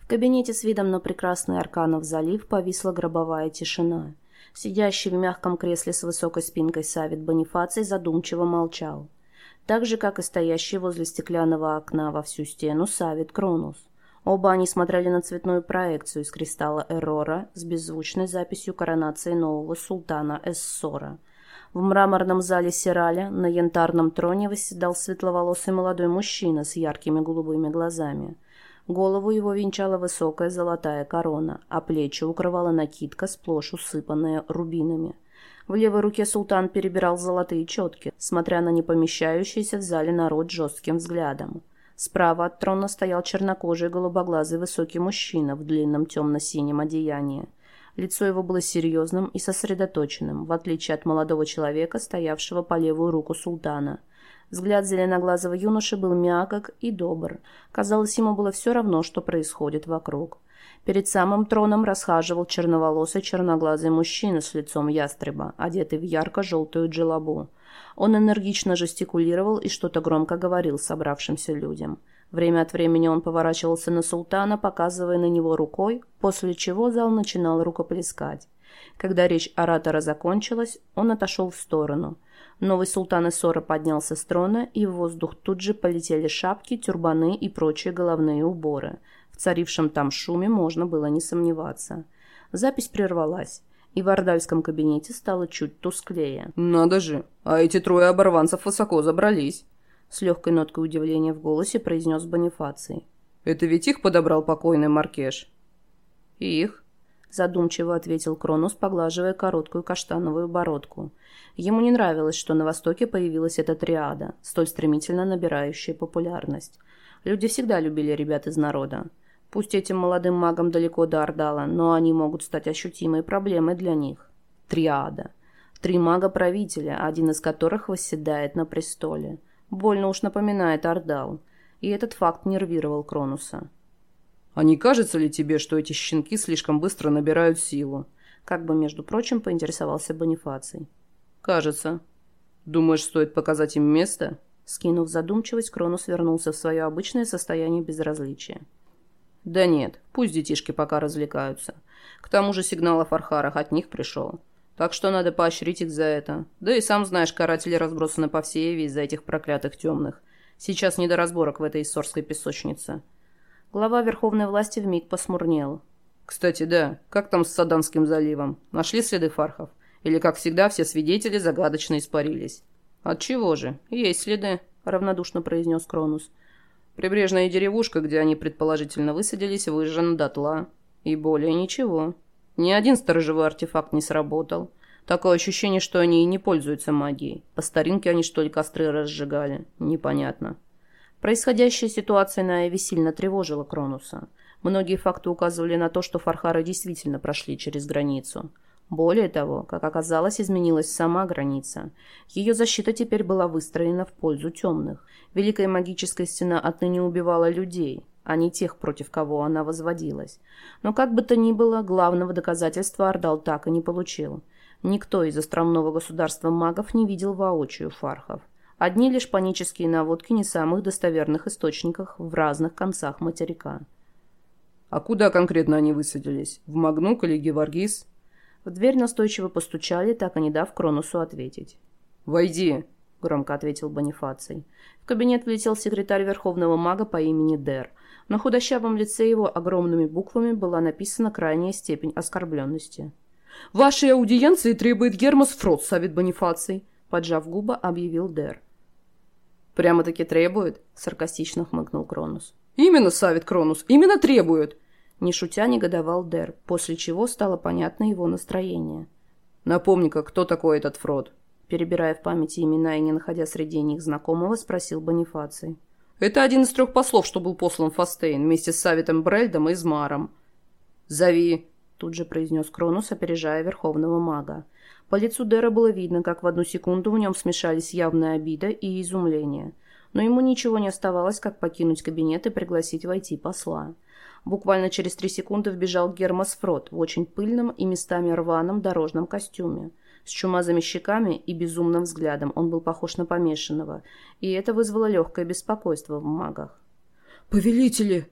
В кабинете с видом на прекрасный Арканов залив повисла гробовая тишина. Сидящий в мягком кресле с высокой спинкой Савит Бонифаций задумчиво молчал. Так же, как и стоящий возле стеклянного окна во всю стену Савит Кронус. Оба они смотрели на цветную проекцию из кристалла Эрора с беззвучной записью коронации нового султана Эссора. В мраморном зале Сираля на янтарном троне восседал светловолосый молодой мужчина с яркими голубыми глазами. Голову его венчала высокая золотая корона, а плечи укрывала накидка, сплошь усыпанная рубинами. В левой руке султан перебирал золотые четки, смотря на непомещающийся в зале народ жестким взглядом. Справа от трона стоял чернокожий голубоглазый высокий мужчина в длинном темно-синем одеянии. Лицо его было серьезным и сосредоточенным, в отличие от молодого человека, стоявшего по левую руку султана. Взгляд зеленоглазого юноши был мягок и добр. Казалось, ему было все равно, что происходит вокруг. Перед самым троном расхаживал черноволосый черноглазый мужчина с лицом ястреба, одетый в ярко-желтую джелабу. Он энергично жестикулировал и что-то громко говорил собравшимся людям. Время от времени он поворачивался на султана, показывая на него рукой, после чего зал начинал рукоплескать. Когда речь оратора закончилась, он отошел в сторону. Новый султан Эссора поднялся с трона, и в воздух тут же полетели шапки, тюрбаны и прочие головные уборы. В царившем там шуме можно было не сомневаться. Запись прервалась и в ордальском кабинете стало чуть тусклее. «Надо же, а эти трое оборванцев высоко забрались!» С легкой ноткой удивления в голосе произнес Бонифаций. «Это ведь их подобрал покойный Маркеш?» «Их», — задумчиво ответил Кронус, поглаживая короткую каштановую бородку. Ему не нравилось, что на Востоке появилась эта триада, столь стремительно набирающая популярность. Люди всегда любили ребят из народа. Пусть этим молодым магам далеко до Ордала, но они могут стать ощутимой проблемой для них. Триада. Три мага-правителя, один из которых восседает на престоле. Больно уж напоминает Ордал. И этот факт нервировал Кронуса. «А не кажется ли тебе, что эти щенки слишком быстро набирают силу?» Как бы, между прочим, поинтересовался Бонифаций. «Кажется. Думаешь, стоит показать им место?» Скинув задумчивость, Кронус вернулся в свое обычное состояние безразличия. «Да нет, пусть детишки пока развлекаются. К тому же сигнал о фархарах от них пришел. Так что надо поощрить их за это. Да и сам знаешь, каратели разбросаны по всей Эве из-за этих проклятых темных. Сейчас не до разборок в этой иссорской песочнице». Глава Верховной власти вмиг посмурнел. «Кстати, да, как там с Саданским заливом? Нашли следы фархов? Или, как всегда, все свидетели загадочно испарились?» «Отчего же? Есть следы», — равнодушно произнес Кронус. Прибрежная деревушка, где они предположительно высадились, выжжена дотла. И более ничего. Ни один сторожевой артефакт не сработал. Такое ощущение, что они и не пользуются магией. По старинке они что ли костры разжигали. Непонятно. Происходящая ситуация на Эве сильно тревожила Кронуса. Многие факты указывали на то, что Фархары действительно прошли через границу. Более того, как оказалось, изменилась сама граница. Ее защита теперь была выстроена в пользу темных. Великая магическая стена отныне убивала людей, а не тех, против кого она возводилась. Но как бы то ни было, главного доказательства Ордал так и не получил. Никто из островного государства магов не видел воочию фархов. Одни лишь панические наводки не самых достоверных источниках в разных концах материка. «А куда конкретно они высадились? В Магнук или Геворгис?» В дверь настойчиво постучали, так и не дав Кронусу ответить. «Войди!» — громко ответил Бонифаций. В кабинет влетел секретарь Верховного Мага по имени Дер. На худощавом лице его огромными буквами была написана крайняя степень оскорбленности. «Вашей аудиенции требует Гермос Фрот, Совет Бонифаций», — поджав губы, объявил Дер. «Прямо-таки требует?» — саркастично хмыкнул Кронус. «Именно, Савит Кронус, именно требует!» Не шутя негодовал Дер, после чего стало понятно его настроение. «Напомни-ка, кто такой этот Фрод?» Перебирая в памяти имена и не находя среди них знакомого, спросил Бонифаций. «Это один из трех послов, что был послан Фастейн вместе с Савитом Брельдом и Измаром». «Зови!» — тут же произнес Кронус, опережая Верховного Мага. По лицу Дера было видно, как в одну секунду в нем смешались явная обида и изумление. Но ему ничего не оставалось, как покинуть кабинет и пригласить войти посла. Буквально через три секунды вбежал Гермас Фрот в очень пыльном и местами рваном дорожном костюме. С чумазыми щеками и безумным взглядом он был похож на помешанного, и это вызвало легкое беспокойство в магах. «Повелители!»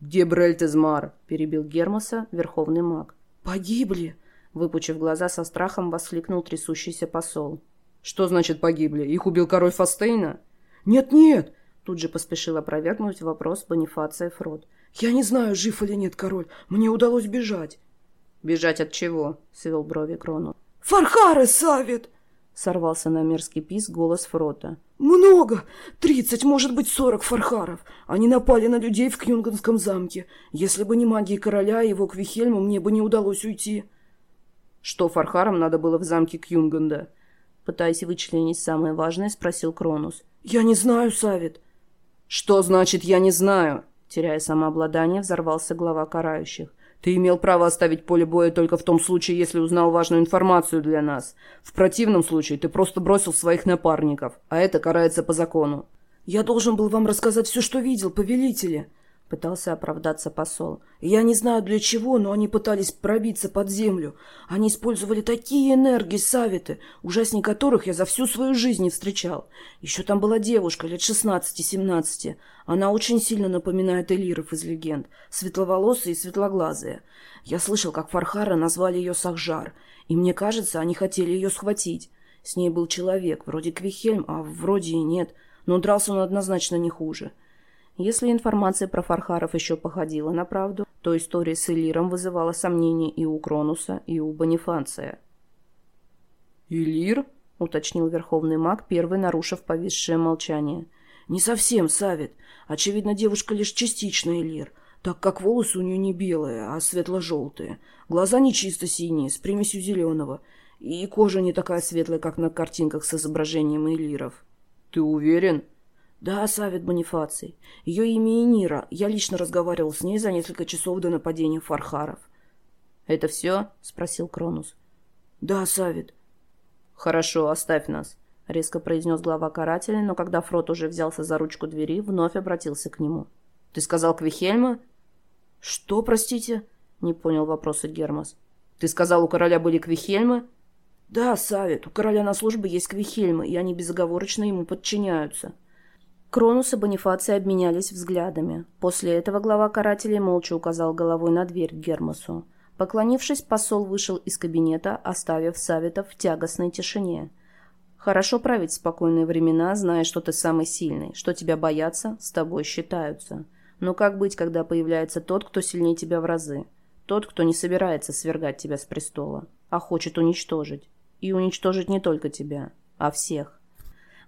«Где Брельтезмар?» – перебил Гермаса верховный маг. «Погибли!» – выпучив глаза со страхом, воскликнул трясущийся посол. «Что значит погибли? Их убил король Фастейна?» «Нет-нет!» – тут же поспешил опровергнуть вопрос Бонифация Фрод. «Я не знаю, жив или нет король. Мне удалось бежать». «Бежать от чего?» — свел брови Крону. «Фархары савит!» — сорвался на мерзкий писк голос Фрота. «Много! Тридцать, может быть, сорок фархаров. Они напали на людей в Кюнганском замке. Если бы не магия короля и его к Вихельму, мне бы не удалось уйти». «Что фархарам надо было в замке Кюнганда?» Пытаясь вычленить самое важное, спросил Кронус. «Я не знаю, Савит». «Что значит «я не знаю»?» Теряя самообладание, взорвался глава карающих. «Ты имел право оставить поле боя только в том случае, если узнал важную информацию для нас. В противном случае ты просто бросил своих напарников, а это карается по закону». «Я должен был вам рассказать все, что видел, повелители», Пытался оправдаться посол. «Я не знаю для чего, но они пытались пробиться под землю. Они использовали такие энергии, саветы, ужасней которых я за всю свою жизнь не встречал. Еще там была девушка, лет шестнадцати-семнадцати. Она очень сильно напоминает Элиров из легенд. Светловолосая и светлоглазая. Я слышал, как Фархара назвали ее Сахжар, и мне кажется, они хотели ее схватить. С ней был человек, вроде Квихельм, а вроде и нет, но дрался он однозначно не хуже». Если информация про Фархаров еще походила на правду, то история с Элиром вызывала сомнения и у Кронуса, и у Бонифанция. «Элир?» — уточнил верховный маг, первый нарушив повисшее молчание. «Не совсем, Савит. Очевидно, девушка лишь частично Элир, так как волосы у нее не белые, а светло-желтые. Глаза не чисто синие, с примесью зеленого. И кожа не такая светлая, как на картинках с изображением Элиров». «Ты уверен?» «Да, Савит Бонифаций. Ее имя Энира. Я лично разговаривал с ней за несколько часов до нападения Фархаров». «Это все?» — спросил Кронус. «Да, Савит». «Хорошо, оставь нас», — резко произнес глава карателя, но когда Фрот уже взялся за ручку двери, вновь обратился к нему. «Ты сказал Квихельма?» «Что, простите?» — не понял вопроса Гермас. «Ты сказал, у короля были Квихельмы?» «Да, Савит, у короля на службе есть Квихельмы, и они безоговорочно ему подчиняются». Кронус и Бонифаций обменялись взглядами. После этого глава карателей молча указал головой на дверь к Гермосу. Поклонившись, посол вышел из кабинета, оставив Савитов в тягостной тишине. Хорошо править спокойные времена, зная, что ты самый сильный, что тебя боятся, с тобой считаются. Но как быть, когда появляется тот, кто сильнее тебя в разы? Тот, кто не собирается свергать тебя с престола, а хочет уничтожить. И уничтожить не только тебя, а всех.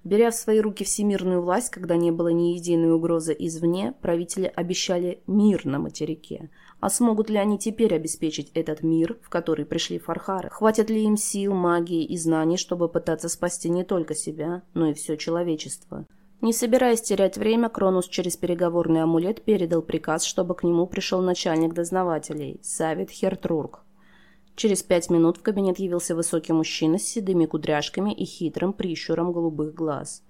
Беря в свои руки всемирную власть, когда не было ни единой угрозы извне, правители обещали мир на материке. А смогут ли они теперь обеспечить этот мир, в который пришли фархары? Хватит ли им сил, магии и знаний, чтобы пытаться спасти не только себя, но и все человечество? Не собираясь терять время, Кронус через переговорный амулет передал приказ, чтобы к нему пришел начальник дознавателей, Савит Хертрург. Через пять минут в кабинет явился высокий мужчина с седыми кудряшками и хитрым прищуром голубых глаз.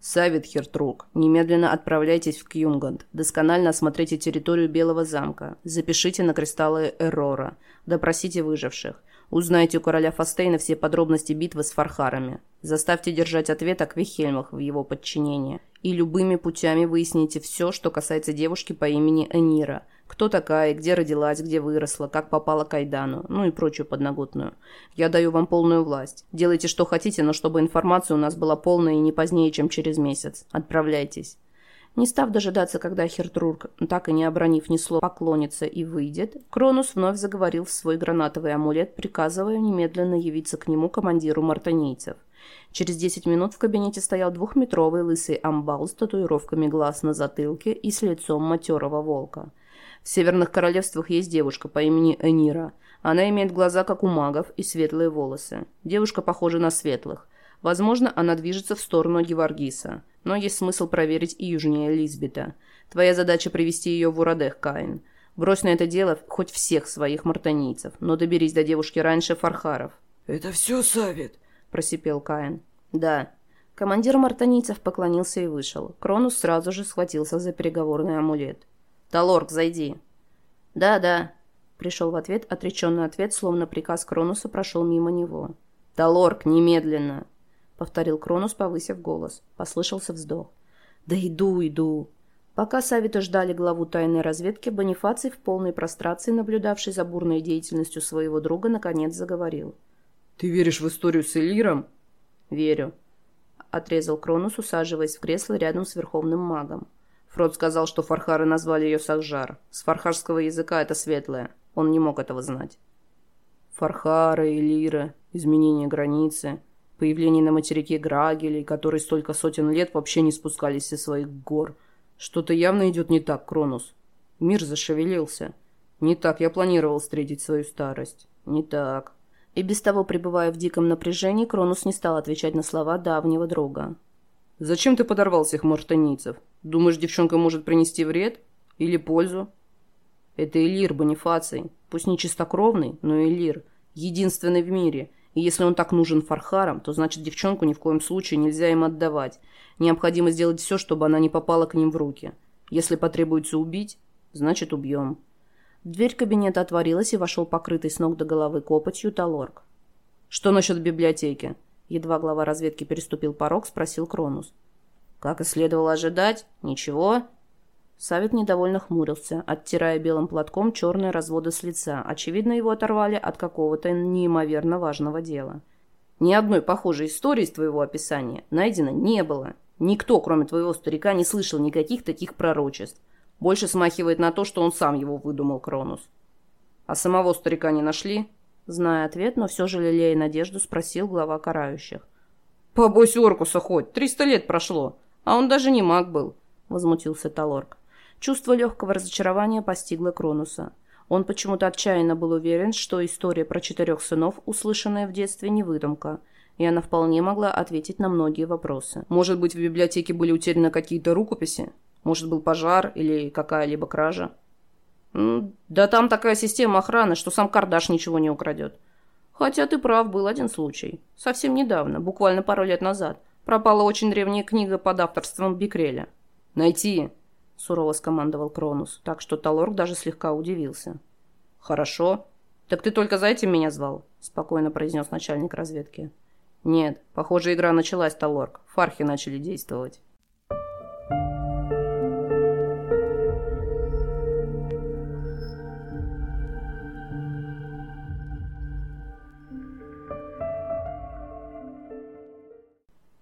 «Савит Хертрук, немедленно отправляйтесь в Кьюнгант. Досконально осмотрите территорию Белого замка. Запишите на кристаллы Эррора. Допросите выживших. Узнайте у короля Фастейна все подробности битвы с Фархарами. Заставьте держать ответ о Квихельмах в его подчинении. И любыми путями выясните все, что касается девушки по имени Энира – кто такая, где родилась, где выросла, как попала к Айдану, ну и прочую подноготную. Я даю вам полную власть. Делайте, что хотите, но чтобы информация у нас была полная и не позднее, чем через месяц. Отправляйтесь». Не став дожидаться, когда Хертрург, так и не обронив ни слова, поклонится и выйдет, Кронус вновь заговорил в свой гранатовый амулет, приказывая немедленно явиться к нему командиру мартанийцев. Через десять минут в кабинете стоял двухметровый лысый амбал с татуировками глаз на затылке и с лицом матерого волка. В северных королевствах есть девушка по имени Энира. Она имеет глаза, как у магов, и светлые волосы. Девушка похожа на светлых. Возможно, она движется в сторону Геваргиса, но есть смысл проверить и южнее Лизбета. Твоя задача привести ее в Урадех, Каин. Брось на это дело хоть всех своих мартанийцев, но доберись до девушки раньше Фархаров. «Это все совет?» – просипел Каин. «Да». Командир мартанийцев поклонился и вышел. Кронус сразу же схватился за переговорный амулет. «Талорг, зайди». «Да, да», — пришел в ответ отреченный ответ, словно приказ Кронуса прошел мимо него. «Талорг, немедленно!» — повторил Кронус, повысив голос. Послышался вздох. «Да иду, иду!» Пока Савита ждали главу тайной разведки, Бонифаций в полной прострации, наблюдавший за бурной деятельностью своего друга, наконец заговорил. «Ты веришь в историю с Элиром?» «Верю», — отрезал Кронус, усаживаясь в кресло рядом с верховным магом. Фрод сказал, что фархары назвали ее Сахжар. С фархарского языка это светлое. Он не мог этого знать. Фархары, Элира, изменение границы, появление на материке Грагелей, которые столько сотен лет вообще не спускались со своих гор. Что-то явно идет не так, Кронус. Мир зашевелился. Не так я планировал встретить свою старость. Не так. И без того, пребывая в диком напряжении, Кронус не стал отвечать на слова давнего друга. Зачем ты подорвал всех мартынийцев? Думаешь, девчонка может принести вред? Или пользу? Это Элир Бонифаций. Пусть не чистокровный, но Элир. Единственный в мире. И если он так нужен Фархарам, то значит девчонку ни в коем случае нельзя им отдавать. Необходимо сделать все, чтобы она не попала к ним в руки. Если потребуется убить, значит убьем. Дверь кабинета отворилась, и вошел покрытый с ног до головы копотью Талорг. «Что насчет библиотеки?» Едва глава разведки переступил порог, спросил Кронус. «Как и следовало ожидать, ничего». Савик недовольно хмурился, оттирая белым платком черные разводы с лица. Очевидно, его оторвали от какого-то неимоверно важного дела. «Ни одной похожей истории из твоего описания найдено не было. Никто, кроме твоего старика, не слышал никаких таких пророчеств. Больше смахивает на то, что он сам его выдумал, Кронус. А самого старика не нашли? Зная ответ, но все же лелея надежду, спросил глава карающих. «Побойся Оркуса хоть, триста лет прошло, а он даже не маг был», — возмутился Талорг. Чувство легкого разочарования постигло Кронуса. Он почему-то отчаянно был уверен, что история про четырех сынов, услышанная в детстве, не выдумка, и она вполне могла ответить на многие вопросы. Может быть, в библиотеке были утеряны какие-то рукописи? Может, был пожар или какая-либо кража? Да там такая система охраны, что сам Кардаш ничего не украдет. Хотя ты прав, был один случай. Совсем недавно, буквально пару лет назад, пропала очень древняя книга под авторством Бикреля. «Найти!» — сурово скомандовал Кронус, так что Талорг даже слегка удивился. «Хорошо. Так ты только за этим меня звал?» — спокойно произнес начальник разведки. «Нет, похоже, игра началась, Талорг. Фархи начали действовать».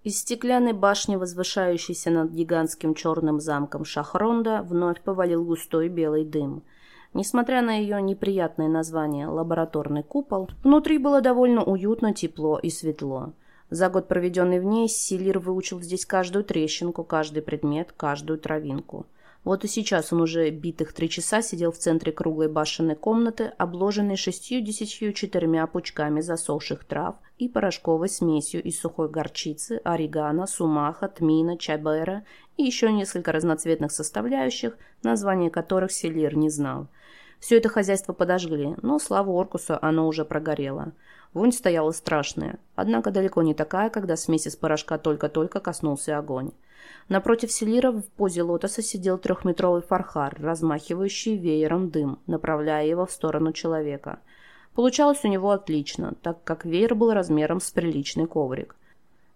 Из стеклянной башни, возвышающейся над гигантским черным замком Шахронда, вновь повалил густой белый дым. Несмотря на ее неприятное название «лабораторный купол», внутри было довольно уютно, тепло и светло. За год, проведенный в ней, Силир выучил здесь каждую трещинку, каждый предмет, каждую травинку – вот и сейчас он уже битых три часа сидел в центре круглой башенной комнаты, обложенной шестью-десятью четырьмя пучками засохших трав и порошковой смесью из сухой горчицы, орегано, сумаха, тмина, чабера и еще несколько разноцветных составляющих, названия которых Селир не знал. Все это хозяйство подожгли, но, слава Оркуса, оно уже прогорело. Вонь стояла страшная, однако далеко не такая, когда смесь из порошка только-только коснулся огонь. Напротив Селира в позе лотоса сидел трехметровый фархар, размахивающий веером дым, направляя его в сторону человека. Получалось у него отлично, так как веер был размером с приличный коврик.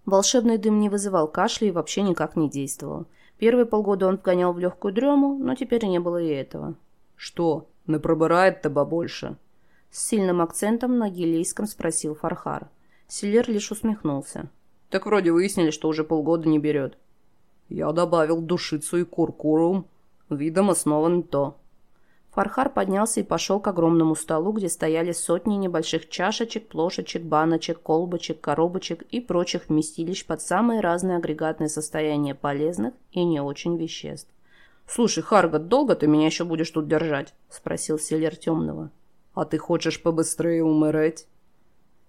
Волшебный дым не вызывал кашля и вообще никак не действовал. Первые полгода он вгонял в легкую дрему, но теперь не было и этого. «Что, тебя больше?» С сильным акцентом на гилейском спросил Фархар. Селир лишь усмехнулся. «Так вроде выяснили, что уже полгода не берет». Я добавил душицу и куркурум. Видом основан то. Фархар поднялся и пошел к огромному столу, где стояли сотни небольших чашечек, плошечек, баночек, колбочек, коробочек и прочих вместилищ под самые разные агрегатные состояния полезных и не очень веществ. «Слушай, Харгот, долго ты меня еще будешь тут держать?» — спросил Селер Темного. «А ты хочешь побыстрее умереть?»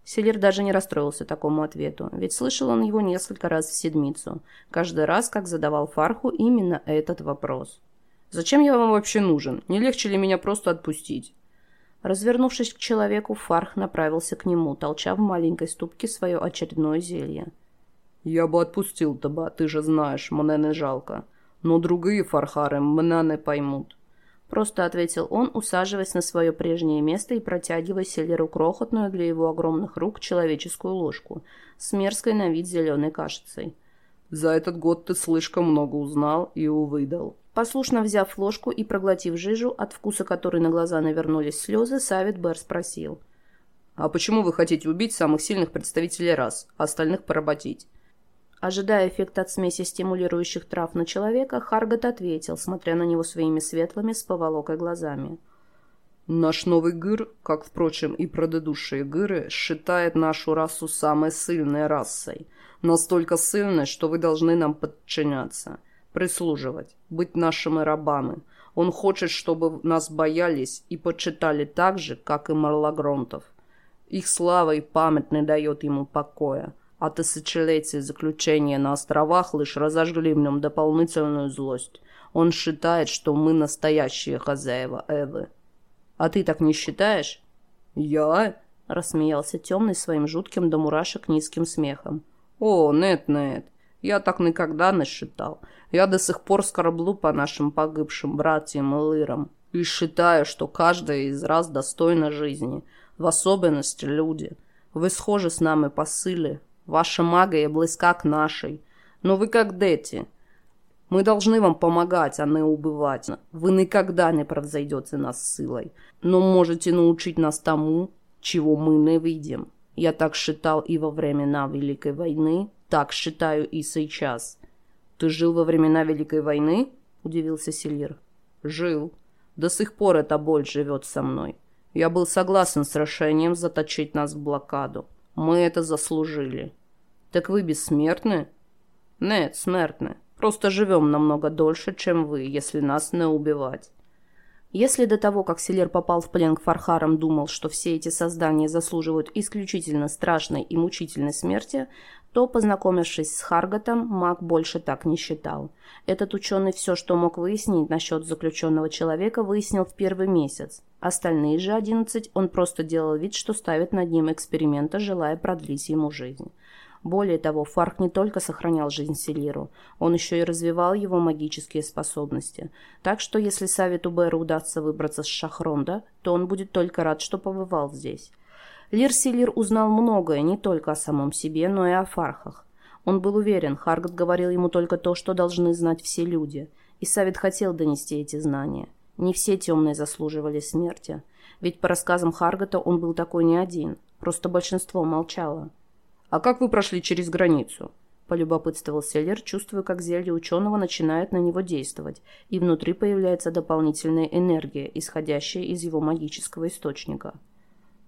Селир даже не расстроился такому ответу, ведь слышал он его несколько раз в седмицу, каждый раз, как задавал Фарху именно этот вопрос. «Зачем я вам вообще нужен? Не легче ли меня просто отпустить?» Развернувшись к человеку, Фарх направился к нему, толча в маленькой ступке свое очередное зелье. «Я бы отпустил тебя, ты же знаешь, мне не жалко. Но другие фархары меня не поймут. Просто ответил он, усаживаясь на свое прежнее место и протягивая Селеру крохотную для его огромных рук человеческую ложку с мерзкой на вид зеленой кашицей. «За этот год ты слишком много узнал и увидал». Послушно взяв ложку и проглотив жижу, от вкуса которой на глаза навернулись слезы, Савит Бэр спросил. «А почему вы хотите убить самых сильных представителей рас, а остальных поработить? Ожидая эффекта от смеси стимулирующих трав на человека, Харгат ответил, смотря на него своими светлыми с поволокой глазами. «Наш новый гыр, как, впрочем, и предыдущие гыры, считает нашу расу самой сильной расой. Настолько сильной, что вы должны нам подчиняться, прислуживать, быть нашими рабами. Он хочет, чтобы нас боялись и почитали так же, как и марлогронтов. Их слава и память не дает ему покоя» а тысячелетия заключения на островах лишь разожгли в нем дополнительную злость. Он считает, что мы настоящие хозяева Эвы. А ты так не считаешь? Я? Рассмеялся темный своим жутким до мурашек низким смехом. О, нет, нет. Я так никогда не считал. Я до сих пор скорблю по нашим погибшим братьям и лырам. И считаю, что каждая из раз достойна жизни. В особенности люди. Вы схожи с нами по силе. Ваша магия близка к нашей. Но вы как дети. Мы должны вам помогать, а не убивать. Вы никогда не превзойдете нас силой. Но можете научить нас тому, чего мы не видим. Я так считал и во времена Великой войны, так считаю и сейчас. Ты жил во времена Великой войны? Удивился Сильер. Жил. До сих пор эта боль живет со мной. Я был согласен с решением заточить нас в блокаду. Мы это заслужили. Так вы бессмертны? Нет, смертны. Просто живем намного дольше, чем вы, если нас не убивать. Если до того, как Селер попал в плен к Фархарам, думал, что все эти создания заслуживают исключительно страшной и мучительной смерти, то, познакомившись с Харготом, маг больше так не считал. Этот ученый все, что мог выяснить насчет заключенного человека, выяснил в первый месяц. Остальные же одиннадцать он просто делал вид, что ставит над ним эксперимента, желая продлить ему жизнь. Более того, Фарк не только сохранял жизнь Селиру, он еще и развивал его магические способности. Так что если Савету Бэру удастся выбраться с Шахронда, то он будет только рад, что побывал здесь. Лир Селир узнал многое не только о самом себе, но и о Фархах. Он был уверен, Харгот говорил ему только то, что должны знать все люди, и Савет хотел донести эти знания. Не все темные заслуживали смерти, ведь по рассказам Харгота он был такой не один, просто большинство молчало. «А как вы прошли через границу?» – полюбопытствовал Селлер, чувствуя, как зелье ученого начинает на него действовать, и внутри появляется дополнительная энергия, исходящая из его магического источника.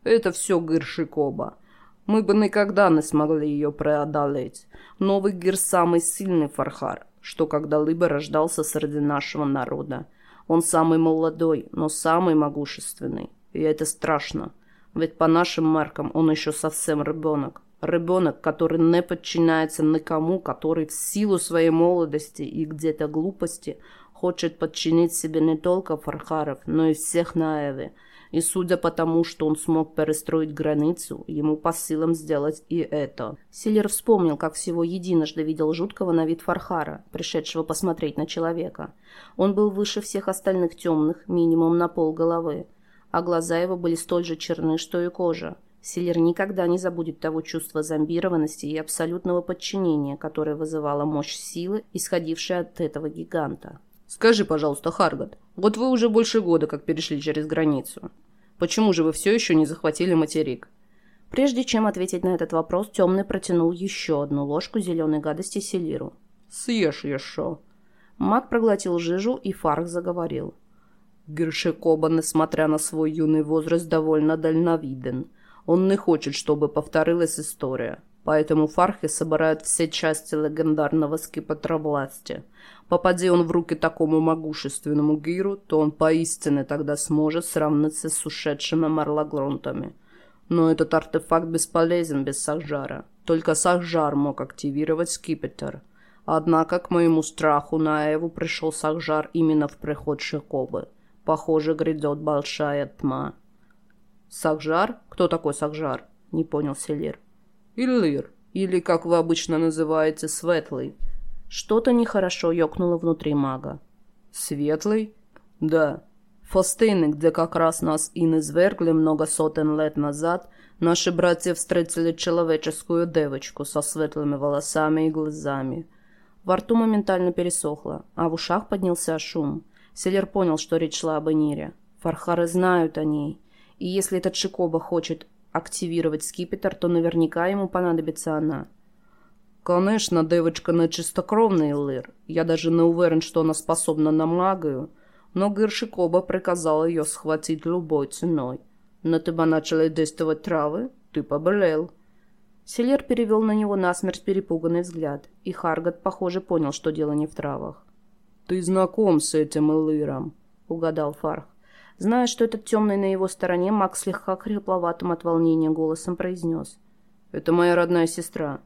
«Это все Гыршикоба. Мы бы никогда не смогли ее преодолеть. Новый Гир самый сильный фархар, что когда-либо рождался среди нашего народа. Он самый молодой, но самый могущественный. И это страшно. Ведь по нашим меркам он еще совсем ребенок. Ребенок, который не подчиняется никому, который в силу своей молодости и где-то глупости хочет подчинить себе не только Фархаров, но и всех Наэве. И судя по тому, что он смог перестроить границу, ему по силам сделать и это. Силер вспомнил, как всего единожды видел жуткого на вид Фархара, пришедшего посмотреть на человека. Он был выше всех остальных темных, минимум на пол головы, а глаза его были столь же черны, что и кожа. Силер никогда не забудет того чувства зомбированности и абсолютного подчинения, которое вызывала мощь силы, исходившая от этого гиганта. «Скажи, пожалуйста, Харгот, вот вы уже больше года как перешли через границу. Почему же вы все еще не захватили материк?» Прежде чем ответить на этот вопрос, Темный протянул еще одну ложку зеленой гадости Селиру. «Съешь еще». Маг проглотил жижу, и Фарх заговорил. Гершекоба, несмотря на свой юный возраст, довольно дальновиден. Он не хочет, чтобы повторилась история. Поэтому фархи собирают все части легендарного скипетра власти. Попади он в руки такому могущественному гиру, то он поистине тогда сможет сравниться с ушедшими марлагронтами. Но этот артефакт бесполезен без Сахжара. Только Сахжар мог активировать скипетр. Однако, к моему страху, на Эву пришел Сахжар именно в приход Шикобы. Похоже, грядет большая тьма. «Сакжар? Кто такой Сакжар?» — не понял Селир. «Иллир, или, как вы обычно называете, Светлый». Что-то нехорошо ёкнуло внутри мага. «Светлый?» «Да. Фостейны, где как раз нас и низвергли много сотен лет назад, наши братья встретили человеческую девочку со светлыми волосами и глазами». Во рту моментально пересохло, а в ушах поднялся шум. Селер понял, что речь шла об Энире. Фархары знают о ней. И если этот Шикоба хочет активировать скипетр, то наверняка ему понадобится она. Конечно, девочка не чистокровный лыр. Я даже не уверен, что она способна на магию. Но Гершикоба приказал ее схватить любой ценой. На тебя начали действовать травы, ты поболел. Селер перевел на него насмерть перепуганный взгляд, и Харгат, похоже, понял, что дело не в травах. «Ты знаком с этим Элыром», — угадал Фарх. Зная, что этот темный на его стороне, Макс слегка хрипловатым от волнения голосом произнес. «Это моя родная сестра.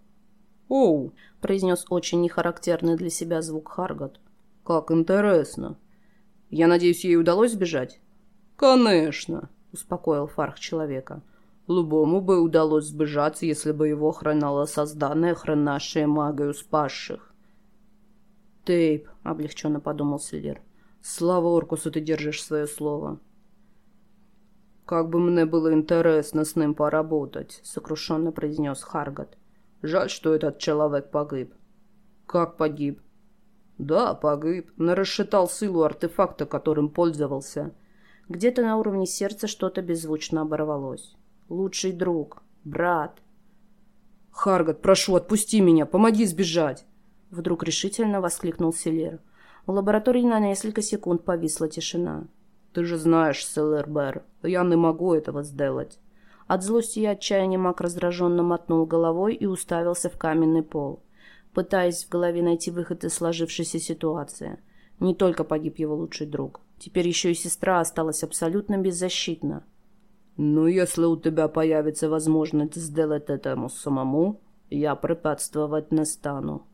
«Оу!» — произнес очень нехарактерный для себя звук Харгот. «Как интересно. Я надеюсь, ей удалось сбежать?» «Конечно», — успокоил Фарх человека. «Любому бы удалось сбежать, если бы его охраняла созданная, хранящая магию спасших». «Тейп», — облегченно подумал Селир. «Слава Оркусу, ты держишь свое слово». «Как бы мне было интересно с ним поработать», — сокрушенно произнес Харгат. «Жаль, что этот человек погиб». «Как погиб?» «Да, погиб, но силу артефакта, которым пользовался». Где-то на уровне сердца что-то беззвучно оборвалось. «Лучший друг, брат». «Харгат, прошу, отпусти меня, помоги сбежать!» Вдруг решительно воскликнул Селер. В лаборатории на несколько секунд повисла тишина. «Ты же знаешь, Селер Бэр, я не могу этого сделать». От злости и отчаяния Мак раздраженно мотнул головой и уставился в каменный пол, пытаясь в голове найти выход из сложившейся ситуации. Не только погиб его лучший друг. Теперь еще и сестра осталась абсолютно беззащитна. «Ну, если у тебя появится возможность сделать этому самому, я препятствовать не стану»,